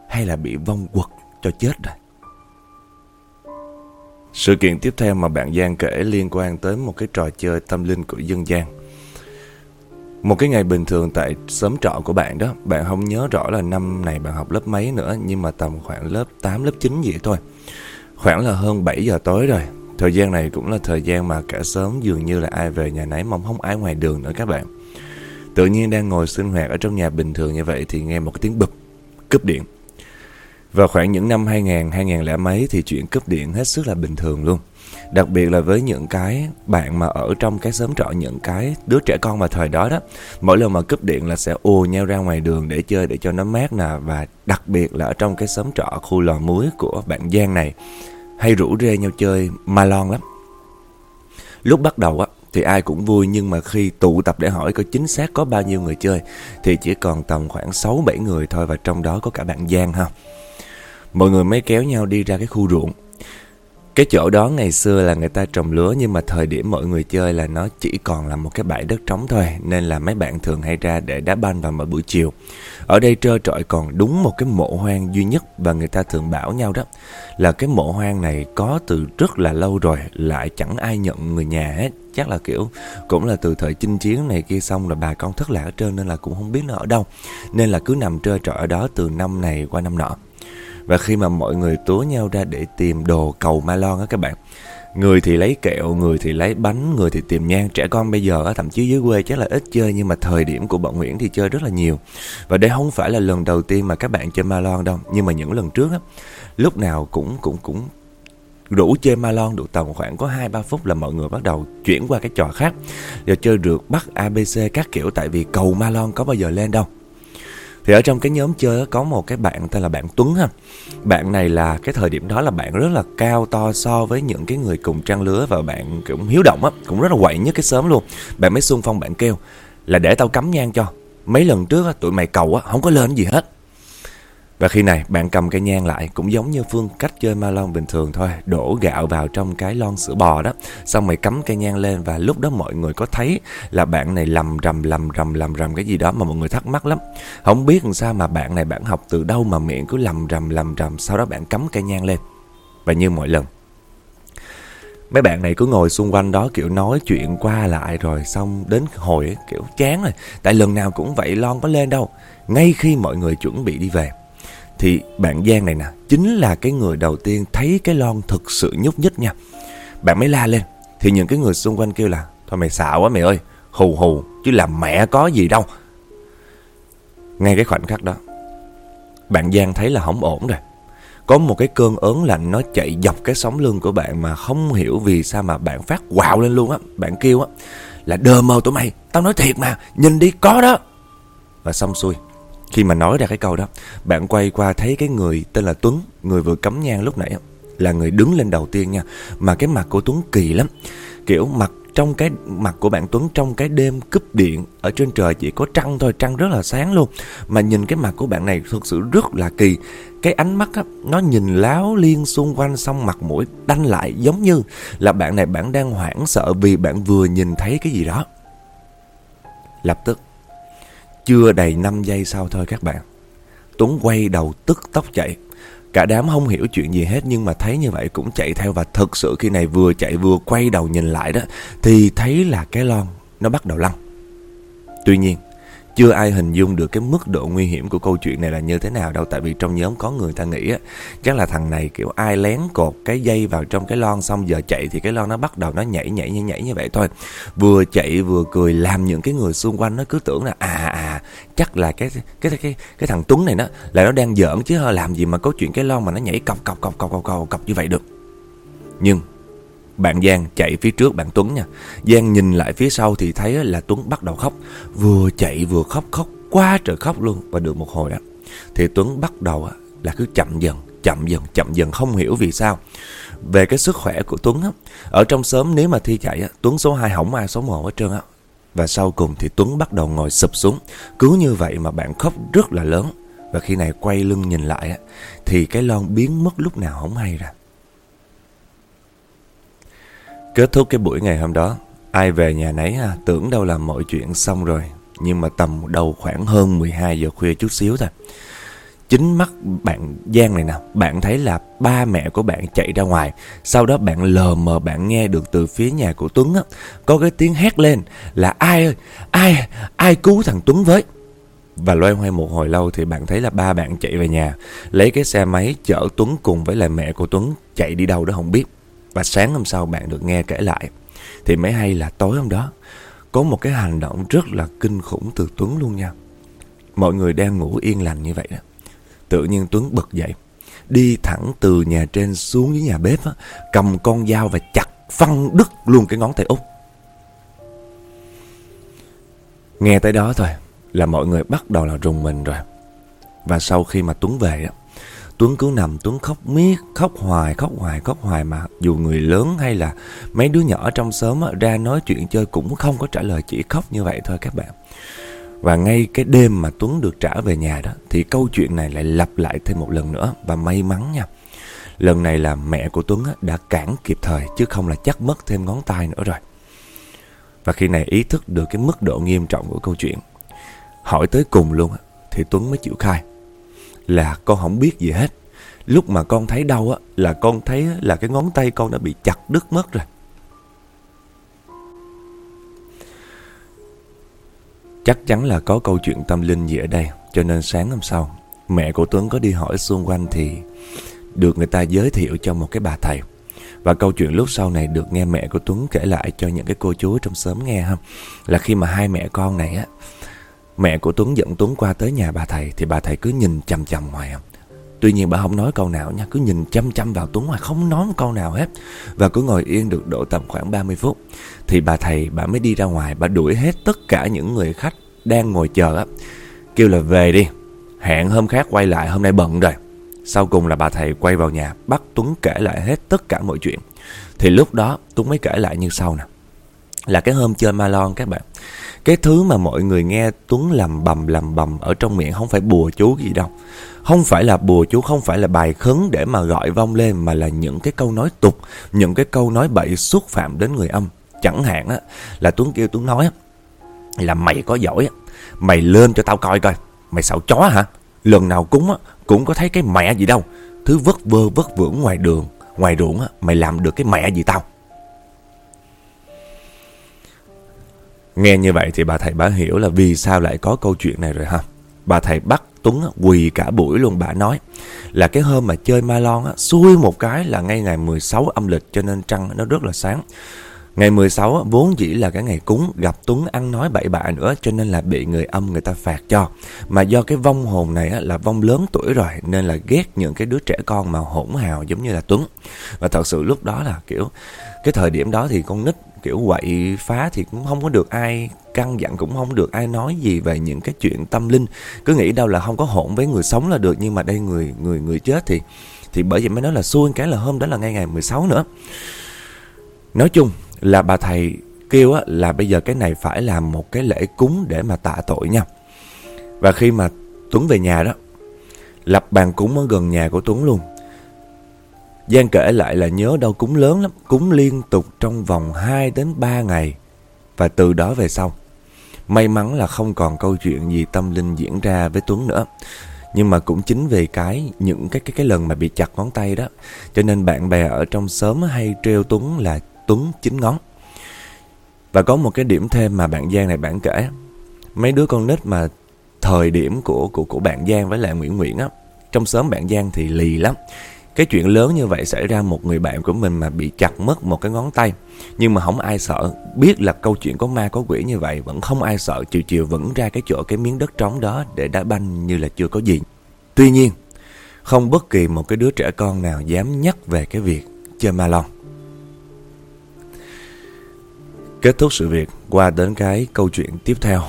hay là bị vong quật cho chết rồi. Sự kiện tiếp theo mà bạn Giang kể liên quan tới một cái trò chơi tâm linh của dân gian. Một cái ngày bình thường tại xóm trọ của bạn đó Bạn không nhớ rõ là năm này bạn học lớp mấy nữa Nhưng mà tầm khoảng lớp 8, lớp 9 gì thôi. Khoảng là hơn 7 giờ tối rồi. Thời gian này cũng là thời gian mà cả sớm dường như là ai về nhà nấy mong không ai ngoài đường nữa các bạn. Tự nhiên đang ngồi sinh hoạt ở trong nhà bình thường như vậy Thì nghe một cái tiếng bực Cúp điện. Vào khoảng những năm 2000, 2000 lẻ mấy Thì chuyện cúp điện hết sức là bình thường luôn. Đặc biệt là với những cái bạn mà ở trong cái xóm trọ, những cái đứa trẻ con mà thời đó đó, Mỗi lần mà cúp điện là sẽ ù nhau ra ngoài đường để chơi để cho nó mát nè. Và đặc biệt là ở trong cái xóm trọ, khu lò muối của bạn Giang này, Hay rủ rê nhau chơi ma lon lắm. Lúc bắt đầu á, thì ai cũng vui, nhưng mà khi tụ tập để hỏi có chính xác có bao nhiêu người chơi, thì chỉ còn tầm khoảng 6-7 người thôi và trong đó có cả bạn Giang ha. Mọi người mới kéo nhau đi ra cái khu ruộng. Cái chỗ đó ngày xưa là người ta trồng lúa, nhưng mà thời điểm mọi người chơi là nó chỉ còn là một cái bãi đất trống thôi, nên là mấy bạn thường hay ra để đá banh vào mỗi buổi chiều. Ở đây trơ trọi còn đúng một cái mộ hoang duy nhất và người ta thường bảo nhau đó, là cái mộ hoang này có từ rất là lâu rồi, lại chẳng ai nhận người nhà hết. Chắc là, kiểu, cũng là từ thời chinh chiến này kia xong là bà con thất lạc ở trên nên là cũng không biết nó ở đâu. Nên là cứ nằm trơ trọi ở đó từ năm này qua năm nọ. Và khi mà mọi người tố nhau ra để tìm đồ cầu ma lon á các bạn Người thì lấy kẹo, người thì lấy bánh, người thì tìm nhang. Trẻ con bây giờ á, thậm chí dưới quê chắc là ít chơi Nhưng mà thời điểm của bọn Nguyễn thì chơi rất là nhiều. Và đây không phải là lần đầu tiên mà các bạn chơi ma lon đâu Nhưng mà những lần trước á Lúc nào cũng cũng cũng đủ chơi ma lon được tầm khoảng có 2-3 phút là mọi người bắt đầu chuyển qua cái trò khác. Giờ chơi rượt bắt ABC các kiểu Tại vì cầu ma lon có bao giờ lên đâu thì ở trong cái nhóm chơi có một cái bạn tên là bạn Tuấn ha. Bạn này là cái thời điểm đó là bạn rất là cao to so với những cái người cùng trang lứa Và bạn cũng hiếu động á Cũng rất là quậy nhất cái sớm luôn. Bạn mới xung phong bạn kêu Là để tao cắm nhang cho Mấy lần trước á, tụi mày cầu á, không có lên gì hết và khi này, bạn cầm cây nhang lại, cũng giống như phương, cách chơi ma lon bình thường thôi, Đổ gạo vào trong cái lon sữa bò đó. Xong mày cắm cây nhang lên và lúc đó mọi người có thấy là bạn này lầm rầm lầm rầm lầm rầm cái gì đó mà mọi người thắc mắc lắm. Không biết làm sao mà bạn này bạn học từ đâu mà miệng cứ lầm rầm lầm rầm, Sau đó bạn cắm cây nhang lên. Và như mọi lần, Mấy bạn này cứ ngồi xung quanh đó, kiểu nói chuyện qua lại rồi, xong đến hồi kiểu chán rồi. Tại lần nào cũng vậy, lon có lên đâu. Ngay khi mọi người chuẩn bị đi về thì bạn Giang này nè, Chính là cái người đầu tiên thấy cái lon thực sự nhúc nhích nha. Bạn mới la lên, Thì những cái người xung quanh kêu là, Thôi mày xạo quá mày ơi, Hù hù, chứ làm mẹ có gì đâu. Ngay cái khoảnh khắc đó, Bạn Giang thấy là không ổn rồi. Có một cái cơn ớn lạnh nó chạy dọc cái sống lưng của bạn Mà không hiểu vì sao mà bạn phát quạo lên luôn á, Bạn kêu á, Là đờ mờ tụi mày, Tao nói thiệt mà, Nhìn đi, có đó. Và xong xuôi khi mà nói ra cái câu đó Bạn quay qua thấy cái người tên là Tuấn Người vừa cấm nhang lúc nãy Là người đứng lên đầu tiên nha Mà cái mặt của Tuấn kỳ lắm Kiểu mặt trong cái mặt của bạn Tuấn trong cái đêm cúp điện ở trên trời chỉ có trăng thôi, trăng rất là sáng luôn. Mà nhìn cái mặt của bạn này thực sự rất là kỳ. Cái ánh mắt á, nó nhìn láo liên xung quanh xong mặt mũi đanh lại giống như là bạn này bạn đang hoảng sợ vì bạn vừa nhìn thấy cái gì đó. Lập tức chưa đầy 5 giây sau thôi các bạn. Tuấn quay đầu tức tốc chạy. Cả đám không hiểu chuyện gì hết Nhưng mà thấy như vậy cũng chạy theo Và thực sự khi này vừa chạy vừa quay đầu nhìn lại đó Thì thấy là cái lon Nó bắt đầu lăn. Tuy nhiên chưa ai hình dung được cái mức độ nguy hiểm của câu chuyện này là như thế nào đâu Tại vì trong nhóm có người ta nghĩ á Chắc là thằng này kiểu ai lén cột cái dây vào trong cái lon Xong giờ chạy thì cái lon nó bắt đầu nó nhảy nhảy nhảy nhảy như vậy thôi. Vừa chạy vừa cười làm những cái người xung quanh nó cứ tưởng là À à chắc là cái cái cái cái thằng Tuấn này nó là nó đang giỡn chứ làm gì mà có chuyện cái lon mà nó nhảy cọc cọc cọc cọc cọc cọc, cọc như vậy được. Nhưng bạn Giang chạy phía trước bạn Tuấn nha. Giang nhìn lại phía sau thì thấy là Tuấn bắt đầu khóc. Vừa chạy vừa khóc khóc quá trời khóc luôn Và được một hồi á Thì Tuấn bắt đầu là cứ chậm dần Chậm dần chậm dần không hiểu vì sao. Về cái sức khỏe của Tuấn á, Ở trong sớm nếu mà thi chạy á, Tuấn số 2 hỏng ai số 1 hết trơn á. Và sau cùng thì Tuấn bắt đầu ngồi sụp xuống. Cứ như vậy mà bạn khóc rất là lớn. Và khi này quay lưng nhìn lại á, Thì cái lon biến mất lúc nào không hay ra. Kết thúc cái buổi ngày hôm đó Ai về nhà nấy à, tưởng đâu là mọi chuyện xong rồi Nhưng mà tầm đầu khoảng hơn 12 giờ khuya chút xíu thôi. Chính mắt bạn Giang này nè Bạn thấy là ba mẹ của bạn chạy ra ngoài Sau đó bạn lờ mờ bạn nghe được từ phía nhà của Tuấn á Có cái tiếng hét lên là ai ơi Ai ai cứu thằng Tuấn với? Và loay hoay một hồi lâu thì bạn thấy là ba bạn chạy về nhà Lấy cái xe máy chở Tuấn cùng với lại mẹ của Tuấn chạy đi đâu đó không biết và sáng hôm sau bạn được nghe kể lại. Thì mới hay là tối hôm đó Có một cái hành động rất là kinh khủng từ Tuấn luôn nha. Mọi người đang ngủ yên lành như vậy đó. Tự nhiên Tuấn bật dậy Đi thẳng từ nhà trên xuống dưới nhà bếp á, Cầm con dao và chặt phăng đứt luôn cái ngón tay út. Nghe tới đó thôi Là mọi người bắt đầu là rùng mình rồi. Và sau khi mà Tuấn về đó Tuấn cứ nằm, Tuấn khóc miết, Khóc hoài khóc hoài khóc hoài mà. Dù người lớn hay là mấy đứa nhỏ trong xóm ra nói chuyện chơi Cũng không có trả lời, chỉ khóc như vậy thôi các bạn. Và ngay cái đêm mà Tuấn được trả về nhà đó, Thì câu chuyện này lại lặp lại thêm một lần nữa, Và may mắn nha. Lần này là mẹ của Tuấn đã cản kịp thời, chứ không là chắc mất thêm ngón tay nữa rồi. Và khi này ý thức được cái mức độ nghiêm trọng của câu chuyện, Hỏi tới cùng luôn Thì Tuấn mới chịu khai. Là con không biết gì hết. Lúc mà con thấy đau á, Là con thấy là cái ngón tay con đã bị chặt đứt mất rồi. Chắc chắn là có câu chuyện tâm linh gì ở đây, Cho nên sáng hôm sau, Mẹ của Tuấn có đi hỏi xung quanh thì Được người ta giới thiệu cho một cái bà thầy. Và câu chuyện lúc sau này được nghe mẹ của Tuấn kể lại cho những cái cô chú trong xóm nghe ha. Là khi mà hai mẹ con này á Mẹ của Tuấn dẫn Tuấn qua tới nhà bà thầy, Thì bà thầy cứ nhìn chăm chăm ngoài à. Tuy nhiên bà không nói câu nào nha, Cứ nhìn chăm chăm vào Tuấn mà không nói một câu nào hết Và cứ ngồi yên được độ tầm khoảng 30 phút, Thì bà thầy, bà mới đi ra ngoài, Bà đuổi hết tất cả những người khách đang ngồi chờ á Kêu là về đi, Hẹn hôm khác quay lại, hôm nay bận rồi sau cùng là bà thầy quay vào nhà, bắt Tuấn kể lại hết tất cả mọi chuyện. Thì lúc đó Tuấn mới kể lại như sau nè. Là cái hôm chơi Malon các bạn. Cái thứ mà mọi người nghe Tuấn làm bầm làm bầm ở trong miệng không phải bùa chú gì đâu. Không phải là bùa chú, không phải là bài khấn để mà gọi vong lên mà là những cái câu nói tục, những cái câu nói bậy xúc phạm đến người âm. Chẳng hạn á, là Tuấn kêu Tuấn nói á, là mày có giỏi á, mày lên cho tao coi coi, mày xạo chó hả? Lần nào cúng á, cũng có thấy cái mẹ gì đâu. Thứ vất vơ vất vưởng ngoài đường, ngoài ruộng á, mày làm được cái mẹ gì tao. Nghe như vậy thì bà thầy bà hiểu là vì sao lại có câu chuyện này rồi ha. Bà thầy bắt Tuấn quỳ cả buổi luôn bà nói là cái hôm mà chơi ma lon á, xui một cái là ngay ngày 16 âm lịch cho nên trăng nó rất là sáng. Ngày 16 vốn dĩ là cái ngày cúng gặp Tuấn ăn nói bậy bạ nữa cho nên là bị người âm người ta phạt cho. Mà do cái vong hồn này là vong lớn tuổi rồi nên là ghét những cái đứa trẻ con mà hỗn hào giống như là Tuấn. Và thật sự lúc đó là kiểu cái thời điểm đó thì con nít kiểu quậy phá thì cũng không có được ai căn dặn cũng không được ai nói gì về những cái chuyện tâm linh cứ nghĩ đâu là không có hỗn với người sống là được nhưng mà đây người người người chết thì thì bởi vậy mới nói là xui cái là hôm đó là ngay ngày 16 nữa nói chung là bà thầy kêu á, là bây giờ cái này phải làm một cái lễ cúng để mà tạ tội nha. Và khi mà Tuấn về nhà đó, lập bàn cúng ở gần nhà của Tuấn luôn. Giang kể lại là nhớ đâu cúng lớn lắm, cúng liên tục trong vòng 2 đến 3 ngày. Và từ đó về sau, may mắn là không còn câu chuyện gì tâm linh diễn ra với Tuấn nữa. Nhưng mà cũng chính vì cái những cái cái cái lần mà bị chặt ngón tay đó, cho nên bạn bè ở trong xóm hay treo Tuấn là Tuấn chín ngón. Và có một cái điểm thêm mà bạn Giang này bạn kể. Mấy đứa con nít mà thời điểm của của của bạn Giang với lại Nguyễn Nguyễn á, trong xóm bạn Giang thì lì lắm. Cái chuyện lớn như vậy xảy ra một người bạn của mình mà bị chặt mất một cái ngón tay. Nhưng mà không ai sợ, biết là câu chuyện có ma có quỷ như vậy, vẫn không ai sợ, chiều chiều vẫn ra cái chỗ cái miếng đất trống đó để đá banh như là chưa có gì. Tuy nhiên, không bất kỳ một cái đứa trẻ con nào dám nhắc về cái việc chơi ma lon. Kết thúc sự việc qua đến cái câu chuyện tiếp theo.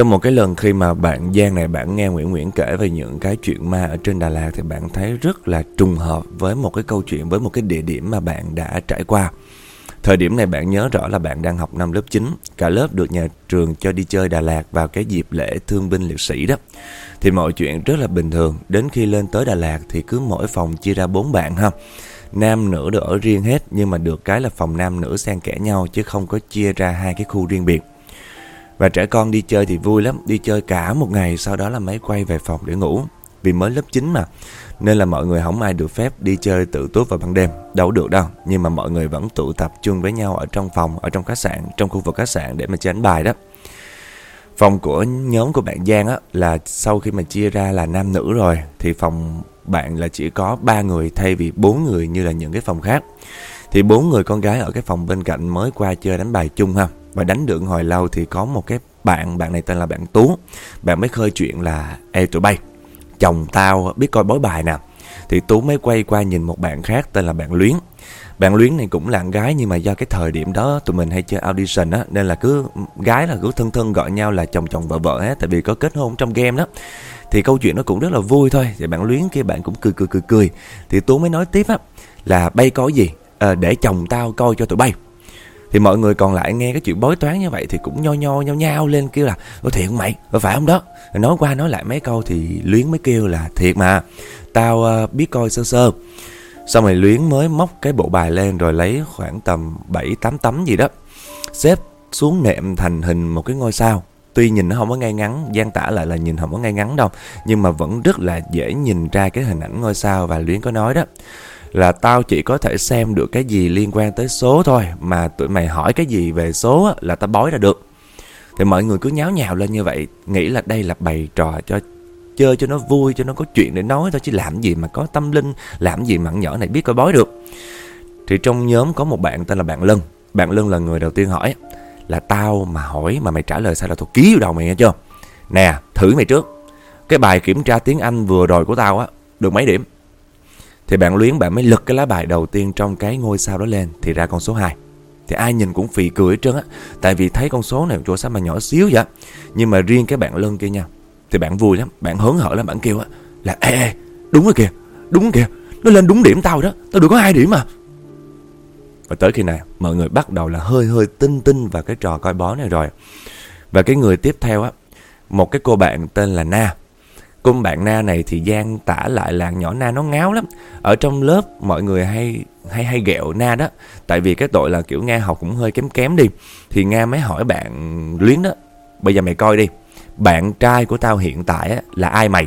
Trong một cái lần khi mà bạn Giang này bạn nghe Nguyễn Nguyễn kể về những cái chuyện ma ở trên Đà Lạt thì bạn thấy rất là trùng hợp với một cái câu chuyện với một cái địa điểm mà bạn đã trải qua. Thời điểm này bạn nhớ rõ là bạn đang học năm lớp 9, cả lớp được nhà trường cho đi chơi Đà Lạt vào cái dịp lễ thương binh liệt sĩ đó. Thì mọi chuyện rất là bình thường, đến khi lên tới Đà Lạt thì cứ mỗi phòng chia ra bốn bạn ha nam nữ được ở riêng hết nhưng mà được cái là phòng nam nữ xen kẽ nhau chứ không có chia ra hai cái khu riêng biệt. Và trẻ con đi chơi thì vui lắm, đi chơi cả một ngày sau đó là mới quay về phòng để ngủ. Vì mới lớp 9 mà, nên là mọi người không ai được phép đi chơi tự túc vào ban đêm, đâu được đâu. Nhưng mà mọi người vẫn tụ tập chung với nhau ở trong phòng, ở trong khách sạn, trong khu vực khách sạn để mà chơi đánh bài đó. Phòng của nhóm của bạn Giang á là sau khi mà chia ra là nam nữ rồi thì phòng bạn là chỉ có 3 người thay vì 4 người như là những cái phòng khác. Thì bốn người con gái ở cái phòng bên cạnh mới qua chơi đánh bài chung ha. Và đánh được hồi lâu thì có một cái bạn, bạn này tên là bạn Tú. Bạn mới khơi chuyện là Ê tụi bay, chồng tao biết coi bói bài nè. Thì Tú mới quay qua nhìn một bạn khác tên là bạn Luyến. Bạn Luyến này cũng là con gái nhưng mà do cái thời điểm đó tụi mình hay chơi audition á nên là cứ gái là cứ thân thân gọi nhau là chồng chồng vợ vợ hết tại vì có kết hôn trong game đó. Thì câu chuyện nó cũng rất là vui thôi Thì bạn Luyến kia bạn cũng cười cười cười cười Thì Tú mới nói tiếp á Là bay có gì à, Để chồng tao coi cho tụi bay thì mọi người còn lại nghe cái chuyện bói toán như vậy Thì cũng nho nho nhau nhau lên kêu là có thiệt không mày? Phải không đó? Nói qua nói lại mấy câu thì Luyến mới kêu là Thiệt mà Tao uh, biết coi sơ sơ Xong rồi Luyến mới móc cái bộ bài lên Rồi lấy khoảng tầm 7-8 tấm gì đó Xếp xuống nệm thành hình một cái ngôi sao Tuy nhìn nó không có ngay ngắn gian tả lại là nhìn không có ngay ngắn đâu Nhưng mà vẫn rất là dễ nhìn ra cái hình ảnh ngôi sao Và Luyến có nói đó là tao chỉ có thể xem được cái gì liên quan tới số thôi, Mà tụi mày hỏi cái gì về số là tao bói ra được. Thì mọi người cứ nháo nhào lên như vậy, Nghĩ là đây là bày trò cho, chơi cho nó vui, Cho nó có chuyện để nói thôi, Chứ làm gì mà có tâm linh, Làm gì mặn nhỏ này biết coi bói được. Thì trong nhóm có một bạn tên là bạn Lân. Bạn Lân là người đầu tiên hỏi là tao mà hỏi mà mày trả lời sao là tao ký vào đầu mày nghe chưa? Nè, thử mày trước. Cái bài kiểm tra tiếng Anh vừa rồi của tao á, Được mấy điểm? Thì bạn Luyến bạn mới lật cái lá bài đầu tiên Trong cái ngôi sao đó lên Thì ra con số 2 Thì ai nhìn cũng phì cười hết trơn á Tại vì thấy con số này chỗ sao mà nhỏ xíu vậy Nhưng mà riêng cái bạn Lân kia nha Thì bạn vui lắm Bạn hớn hở lắm Bạn kêu á Là ê, ê đúng rồi kìa Đúng kìa Nó lên đúng điểm tao đó Tao được có hai điểm mà và tới khi này mọi người bắt đầu là hơi hơi tin tin vào cái trò coi bó này rồi. Và cái người tiếp theo á, một cái cô bạn tên là Na cung bạn Na này thì Giang tả lại là nhỏ Na nó ngáo lắm. Ở trong lớp mọi người hay hay hay ghẹo Na đó. Tại vì cái tội là kiểu Nga học cũng hơi kém kém đi. Thì Nga mới hỏi bạn Luyến đó. Bây giờ mày coi đi. Bạn trai của tao hiện tại á, là ai mày?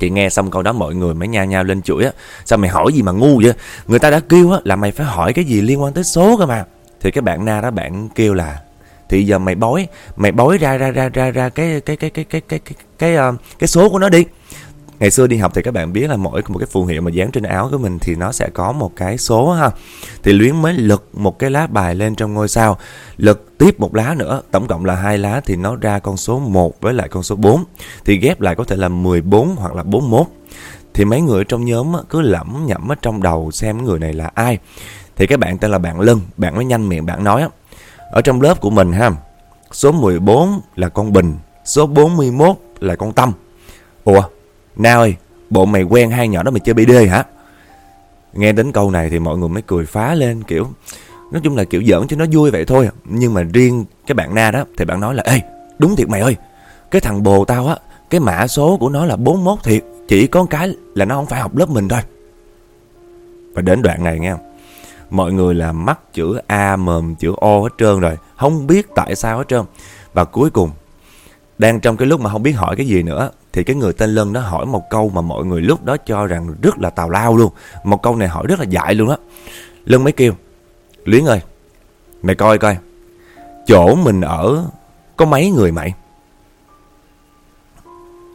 Chị nghe xong câu đó mọi người mới nha nhau lên chuỗi á Sao mày hỏi gì mà ngu vậy Người ta đã kêu á là mày phải hỏi cái gì liên quan tới số cơ mà Thì cái bạn na đó bạn kêu là thì giờ mày bói Mày bói ra ra ra ra ra cái cái cái cái cái cái cái cái, cái, cái số của nó đi Ngày xưa đi học thì các bạn biết là mỗi một cái phù hiệu mà dán trên áo của mình thì nó sẽ có một cái số ha. Thì Luyến mới lật một cái lá bài lên trong ngôi sao, lật tiếp một lá nữa, tổng cộng là hai lá thì nó ra con số 1 với lại con số 4. Thì ghép lại có thể là 14 hoặc là 41. Thì mấy người trong nhóm cứ lẩm nhẩm ở trong đầu xem người này là ai. Thì cái bạn tên là bạn Lân, bạn mới nhanh miệng bạn nói ở trong lớp của mình ha, số 14 là con Bình, số 41 là con Tâm. Ủa, Na ơi, bộ mày quen hai nhỏ đó mày chơi BD hả? Nghe đến câu này thì mọi người mới cười phá lên kiểu Nói chung là kiểu giỡn cho nó vui vậy thôi Nhưng mà riêng cái bạn Na đó Thì bạn nói là Ê đúng thiệt mày ơi Cái thằng bồ tao á Cái mã số của nó là 41 thiệt Chỉ có cái là nó không phải học lớp mình thôi Và đến đoạn này nghe không Mọi người là mắc chữ A mồm chữ O hết trơn rồi Không biết tại sao hết trơn Và cuối cùng Đang trong cái lúc mà không biết hỏi cái gì nữa thì cái người tên Lân nó hỏi một câu mà mọi người lúc đó cho rằng rất là tào lao luôn. Một câu này hỏi rất là dại luôn á. Lân mới kêu, Luyến ơi, mày coi coi, chỗ mình ở có mấy người mày?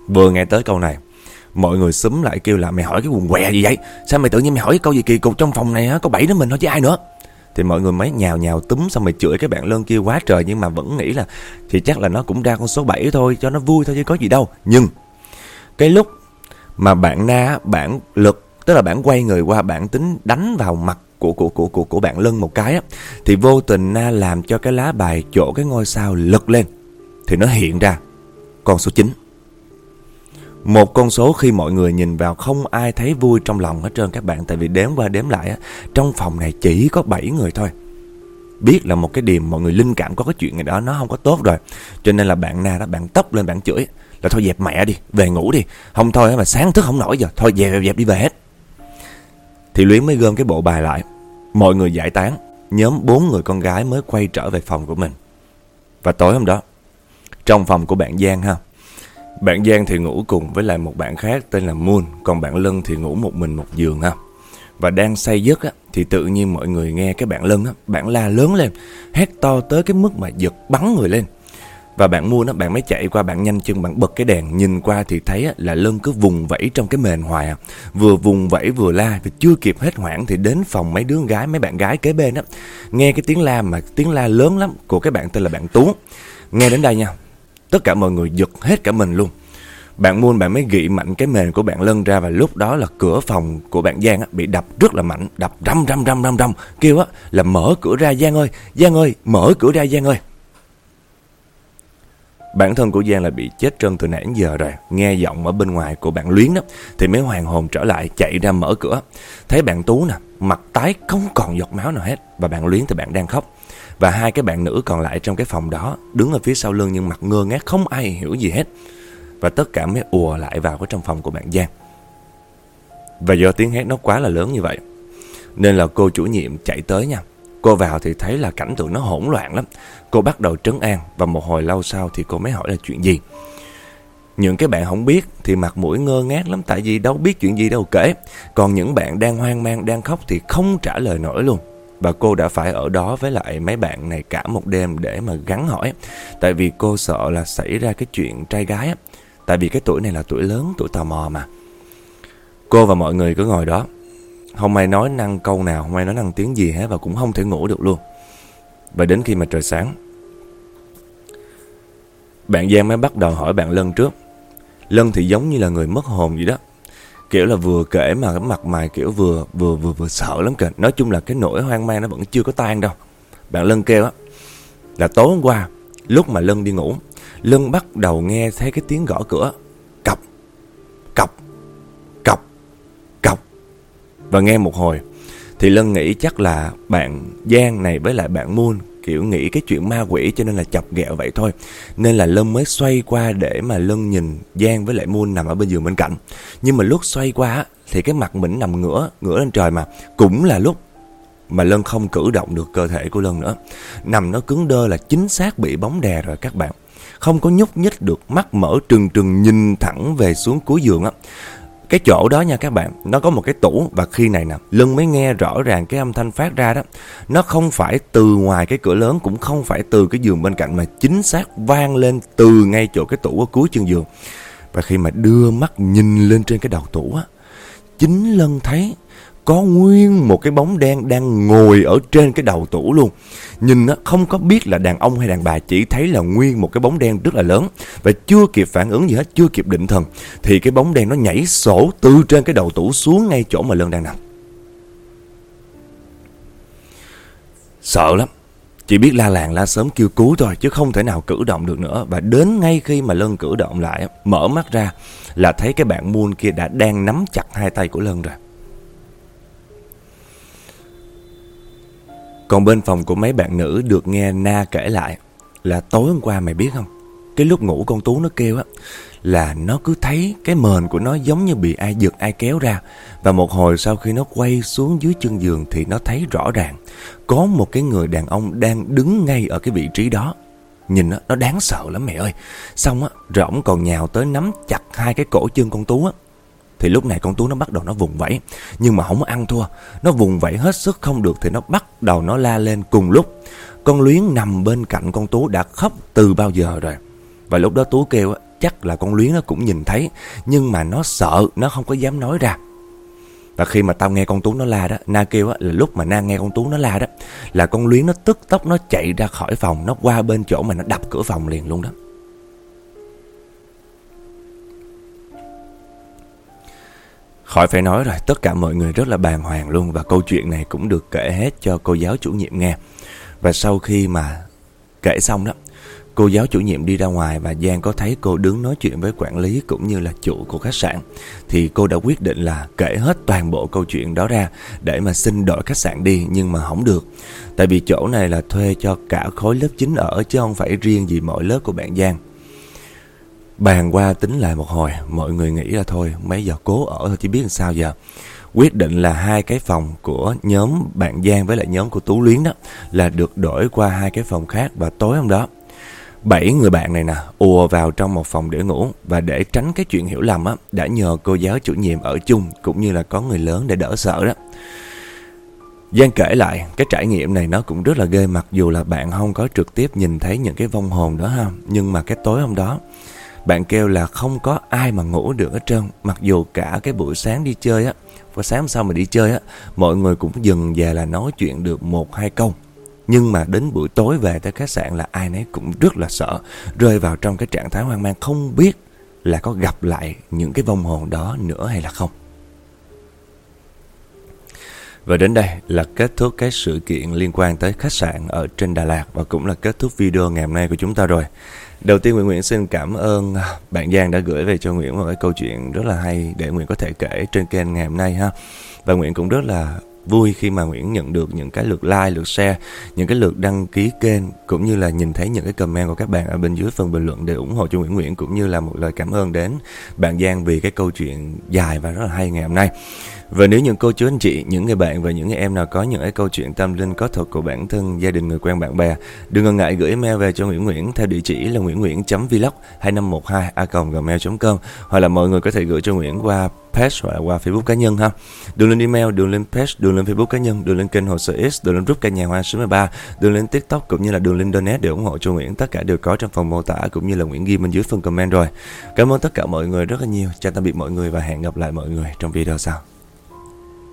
Vừa nghe tới câu này, mọi người xúm lại kêu là mày hỏi cái quần què gì vậy? Sao mày tự nhiên mày hỏi cái câu gì kỳ cục trong phòng này á, có bảy đứa mình thôi chứ ai nữa? Thì mọi người mới nhào nhào túm xong mày chửi cái bạn Lân kia quá trời nhưng mà vẫn nghĩ là thì chắc là nó cũng ra con số 7 thôi cho nó vui thôi chứ có gì đâu. Nhưng cái lúc mà bạn na bạn lực tức là bạn quay người qua bạn tính đánh vào mặt của của của của của bạn lân một cái á thì vô tình na làm cho cái lá bài chỗ cái ngôi sao lật lên thì nó hiện ra con số 9. Một con số khi mọi người nhìn vào không ai thấy vui trong lòng hết trơn các bạn. Tại vì đếm qua đếm lại trong phòng này chỉ có 7 người thôi. Biết là một cái điểm mọi người linh cảm có cái chuyện này đó nó không có tốt rồi. Cho nên là bạn na đó bạn tóc lên bạn chửi. Là thôi dẹp mẹ đi về ngủ đi. Không thôi mà sáng thức không nổi giờ. Thôi dẹp dẹp, dẹp đi về hết. Thì luyến mới gom cái bộ bài lại. Mọi người giải tán. Nhóm bốn người con gái mới quay trở về phòng của mình. Và tối hôm đó trong phòng của bạn giang ha bạn giang thì ngủ cùng với lại một bạn khác tên là moon còn bạn lân thì ngủ một mình một giường ha và đang say giấc á, thì tự nhiên mọi người nghe cái bạn lân á, bạn la lớn lên hét to tới cái mức mà giật bắn người lên và bạn Moon á, bạn mới chạy qua, bạn nhanh chân, bạn bật cái đèn, nhìn qua thì thấy là Lân cứ vùng vẫy trong cái mền hoài à. Vừa vùng vẫy vừa la, thì chưa kịp hết hoảng thì đến phòng mấy đứa gái, mấy bạn gái kế bên á. Nghe cái tiếng la mà tiếng la lớn lắm của cái bạn tên là bạn Tú. Nghe đến đây nha, tất cả mọi người giật hết cả mình luôn. Bạn Moon bạn mới gị mạnh cái mền của bạn Lân ra và lúc đó là cửa phòng của bạn Giang á, bị đập rất là mạnh, đập răm răm răm răm răm, kêu á là mở cửa ra Giang ơi, Giang ơi, mở cửa ra Giang ơi. Bản thân của Giang là bị chết trân từ nãy giờ rồi Nghe giọng ở bên ngoài của bạn Luyến đó Thì mới hoàn hồn trở lại chạy ra mở cửa Thấy bạn Tú nè Mặt tái không còn giọt máu nào hết Và bạn Luyến thì bạn đang khóc và hai cái bạn nữ còn lại trong cái phòng đó Đứng ở phía sau lưng nhưng mặt ngơ ngác Không ai hiểu gì hết. Và tất cả mới ùa lại vào cái trong phòng của bạn Giang. Và do tiếng hét nó quá là lớn như vậy Nên là cô chủ nhiệm chạy tới nha. Cô vào thì thấy là cảnh tượng nó hỗn loạn lắm. Cô bắt đầu trấn an Và một hồi lâu sau thì cô mới hỏi là chuyện gì. Những cái bạn không biết thì mặt mũi ngơ ngác lắm tại vì đâu biết chuyện gì đâu kể. Còn những bạn đang hoang mang, đang khóc thì không trả lời nổi luôn. Và cô đã phải ở đó với lại mấy bạn này cả một đêm để mà gắn hỏi. Tại vì cô sợ là xảy ra cái chuyện trai gái á. Tại vì cái tuổi này là tuổi lớn, tuổi tò mò mà. Cô và mọi người cứ ngồi đó. Không ai nói năng câu nào, không ai nói năng tiếng gì hết và cũng không thể ngủ được luôn. Và đến khi mà trời sáng, bạn Giang mới bắt đầu hỏi bạn Lân trước. Lân thì giống như là người mất hồn vậy đó. Kiểu là vừa kể mà cái mặt mày kiểu vừa vừa vừa vừa sợ lắm kìa. Nói chung là cái nỗi hoang mang nó vẫn chưa có tan đâu. Bạn Lân kêu á là tối hôm qua lúc mà Lân đi ngủ, Lân bắt đầu nghe thấy cái tiếng gõ cửa. Cọc, cọc, cọc, cọc. Và nghe một hồi thì Lân nghĩ chắc là bạn Giang này với lại bạn Moon kiểu nghĩ cái chuyện ma quỷ cho nên là chọc ghẹo vậy thôi. Nên là Lân mới xoay qua để mà Lân nhìn Giang với lại Moon nằm ở bên giường bên cạnh. Nhưng mà lúc xoay qua thì cái mặt mình nằm ngửa, ngửa lên trời mà. Cũng là lúc mà Lân không cử động được cơ thể của Lân nữa. Nằm nó cứng đơ là chính xác bị bóng đè rồi các bạn. Không có nhúc nhích được, mắt mở trừng trừng nhìn thẳng về xuống cuối giường á. Cái chỗ đó nha các bạn, nó có một cái tủ và khi này nè, Lân mới nghe rõ ràng cái âm thanh phát ra đó. Nó không phải từ ngoài cái cửa lớn cũng không phải từ cái giường bên cạnh mà chính xác vang lên từ ngay chỗ cái tủ ở cuối chân giường. Và khi mà đưa mắt nhìn lên trên cái đầu tủ á, chính Lân thấy có nguyên một cái bóng đen đang ngồi ở trên cái đầu tủ luôn. Nhìn nó không có biết là đàn ông hay đàn bà chỉ thấy là nguyên một cái bóng đen rất là lớn và chưa kịp phản ứng gì hết, chưa kịp định thần thì cái bóng đen nó nhảy sổ từ trên cái đầu tủ xuống ngay chỗ mà Lân đang nằm. Sợ lắm. Chỉ biết la làng la sớm kêu cứu thôi chứ không thể nào cử động được nữa. Và đến ngay khi mà Lân cử động lại, mở mắt ra là thấy cái bạn Moon kia đã đang nắm chặt hai tay của Lân rồi. Còn bên phòng của mấy bạn nữ được nghe Na kể lại là tối hôm qua mày biết không? Cái lúc ngủ con Tú nó kêu á là nó cứ thấy cái mền của nó giống như bị ai giật ai kéo ra. Và một hồi sau khi nó quay xuống dưới chân giường thì nó thấy rõ ràng có một cái người đàn ông đang đứng ngay ở cái vị trí đó. Nhìn nó, nó đáng sợ lắm mẹ ơi. Xong á, rỗng còn nhào tới nắm chặt hai cái cổ chân con Tú á. Thì lúc này con Tú nó bắt đầu nó vùng vẫy. Nhưng mà không ăn thua. Nó vùng vẫy hết sức không được Thì nó bắt đầu nó la lên cùng lúc. Con Luyến nằm bên cạnh con Tú đã khóc từ bao giờ rồi. Và lúc đó Tú kêu chắc là con Luyến nó cũng nhìn thấy. Nhưng mà nó sợ Nó không có dám nói ra. Và khi mà tao nghe con Tú nó la đó Na kêu á, là lúc mà Na nghe con Tú nó la đó Là con Luyến nó tức tốc nó chạy ra khỏi phòng. Nó qua bên chỗ mà nó đập cửa phòng liền luôn đó. Khỏi phải nói rồi, tất cả mọi người rất là bàng hoàng luôn và câu chuyện này cũng được kể hết cho cô giáo chủ nhiệm nghe. Và sau khi mà kể xong đó, cô giáo chủ nhiệm đi ra ngoài và Giang có thấy cô đứng nói chuyện với quản lý cũng như là chủ của khách sạn. Thì cô đã quyết định là kể hết toàn bộ câu chuyện đó ra để mà xin đổi khách sạn đi nhưng mà không được. Tại vì chỗ này là thuê cho cả khối lớp 9 ở chứ không phải riêng gì mỗi lớp của bạn Giang. Bàn qua tính lại một hồi, mọi người nghĩ là thôi, mấy giờ cố ở thôi chứ biết làm sao giờ. Quyết định là hai cái phòng của nhóm bạn Giang với lại nhóm của Tú Luyến đó là được đổi qua hai cái phòng khác và tối hôm đó bảy người bạn này nè ùa vào trong một phòng để ngủ và để tránh cái chuyện hiểu lầm á đã nhờ cô giáo chủ nhiệm ở chung cũng như là có người lớn để đỡ sợ đó. Giang kể lại cái trải nghiệm này nó cũng rất là ghê mặc dù là bạn không có trực tiếp nhìn thấy những cái vong hồn đó ha nhưng mà cái tối hôm đó bạn kêu là không có ai mà ngủ được hết trơn. Mặc dù cả cái buổi sáng đi chơi á Và sáng sau mà đi chơi á, Mọi người cũng dừng về là nói chuyện được một hai câu. Nhưng mà đến buổi tối về tới khách sạn là ai nấy cũng rất là sợ, Rơi vào trong cái trạng thái hoang mang, Không biết là có gặp lại những cái vong hồn đó nữa hay là không. Và đến đây là kết thúc cái sự kiện liên quan tới khách sạn ở trên Đà Lạt và cũng là kết thúc video ngày hôm nay của chúng ta rồi. Đầu tiên Nguyễn Nguyễn xin cảm ơn bạn Giang đã gửi về cho Nguyễn một cái câu chuyện rất là hay để Nguyễn có thể kể trên kênh ngày hôm nay ha. Và Nguyễn cũng rất là vui khi mà Nguyễn nhận được những cái lượt like, lượt share, những cái lượt đăng ký kênh cũng như là nhìn thấy những cái comment của các bạn ở bên dưới phần bình luận để ủng hộ cho Nguyễn Nguyễn cũng như là một lời cảm ơn đến bạn Giang vì cái câu chuyện dài và rất là hay ngày hôm nay. Và nếu những cô chú anh chị, những người bạn và những người em nào có những cái câu chuyện tâm linh có thật của bản thân, gia đình, người quen, bạn bè, đừng ngần ngại gửi email về cho Nguyễn Nguyễn theo địa chỉ là nguyễn nguyễn vlog 2512 a gmail.com hoặc là mọi người có thể gửi cho Nguyễn qua page hoặc là qua Facebook cá nhân ha. Đường lên email, đường lên page, đường lên Facebook cá nhân, đường lên kênh hồ sơ X, đường lên group căn nhà hoa số 13, đường lên TikTok cũng như là đường lên donate để ủng hộ cho Nguyễn. Tất cả đều có trong phần mô tả cũng như là Nguyễn ghi bên dưới phần comment rồi. Cảm ơn tất cả mọi người rất là nhiều. Chào tạm biệt mọi người và hẹn gặp lại mọi người trong video sau.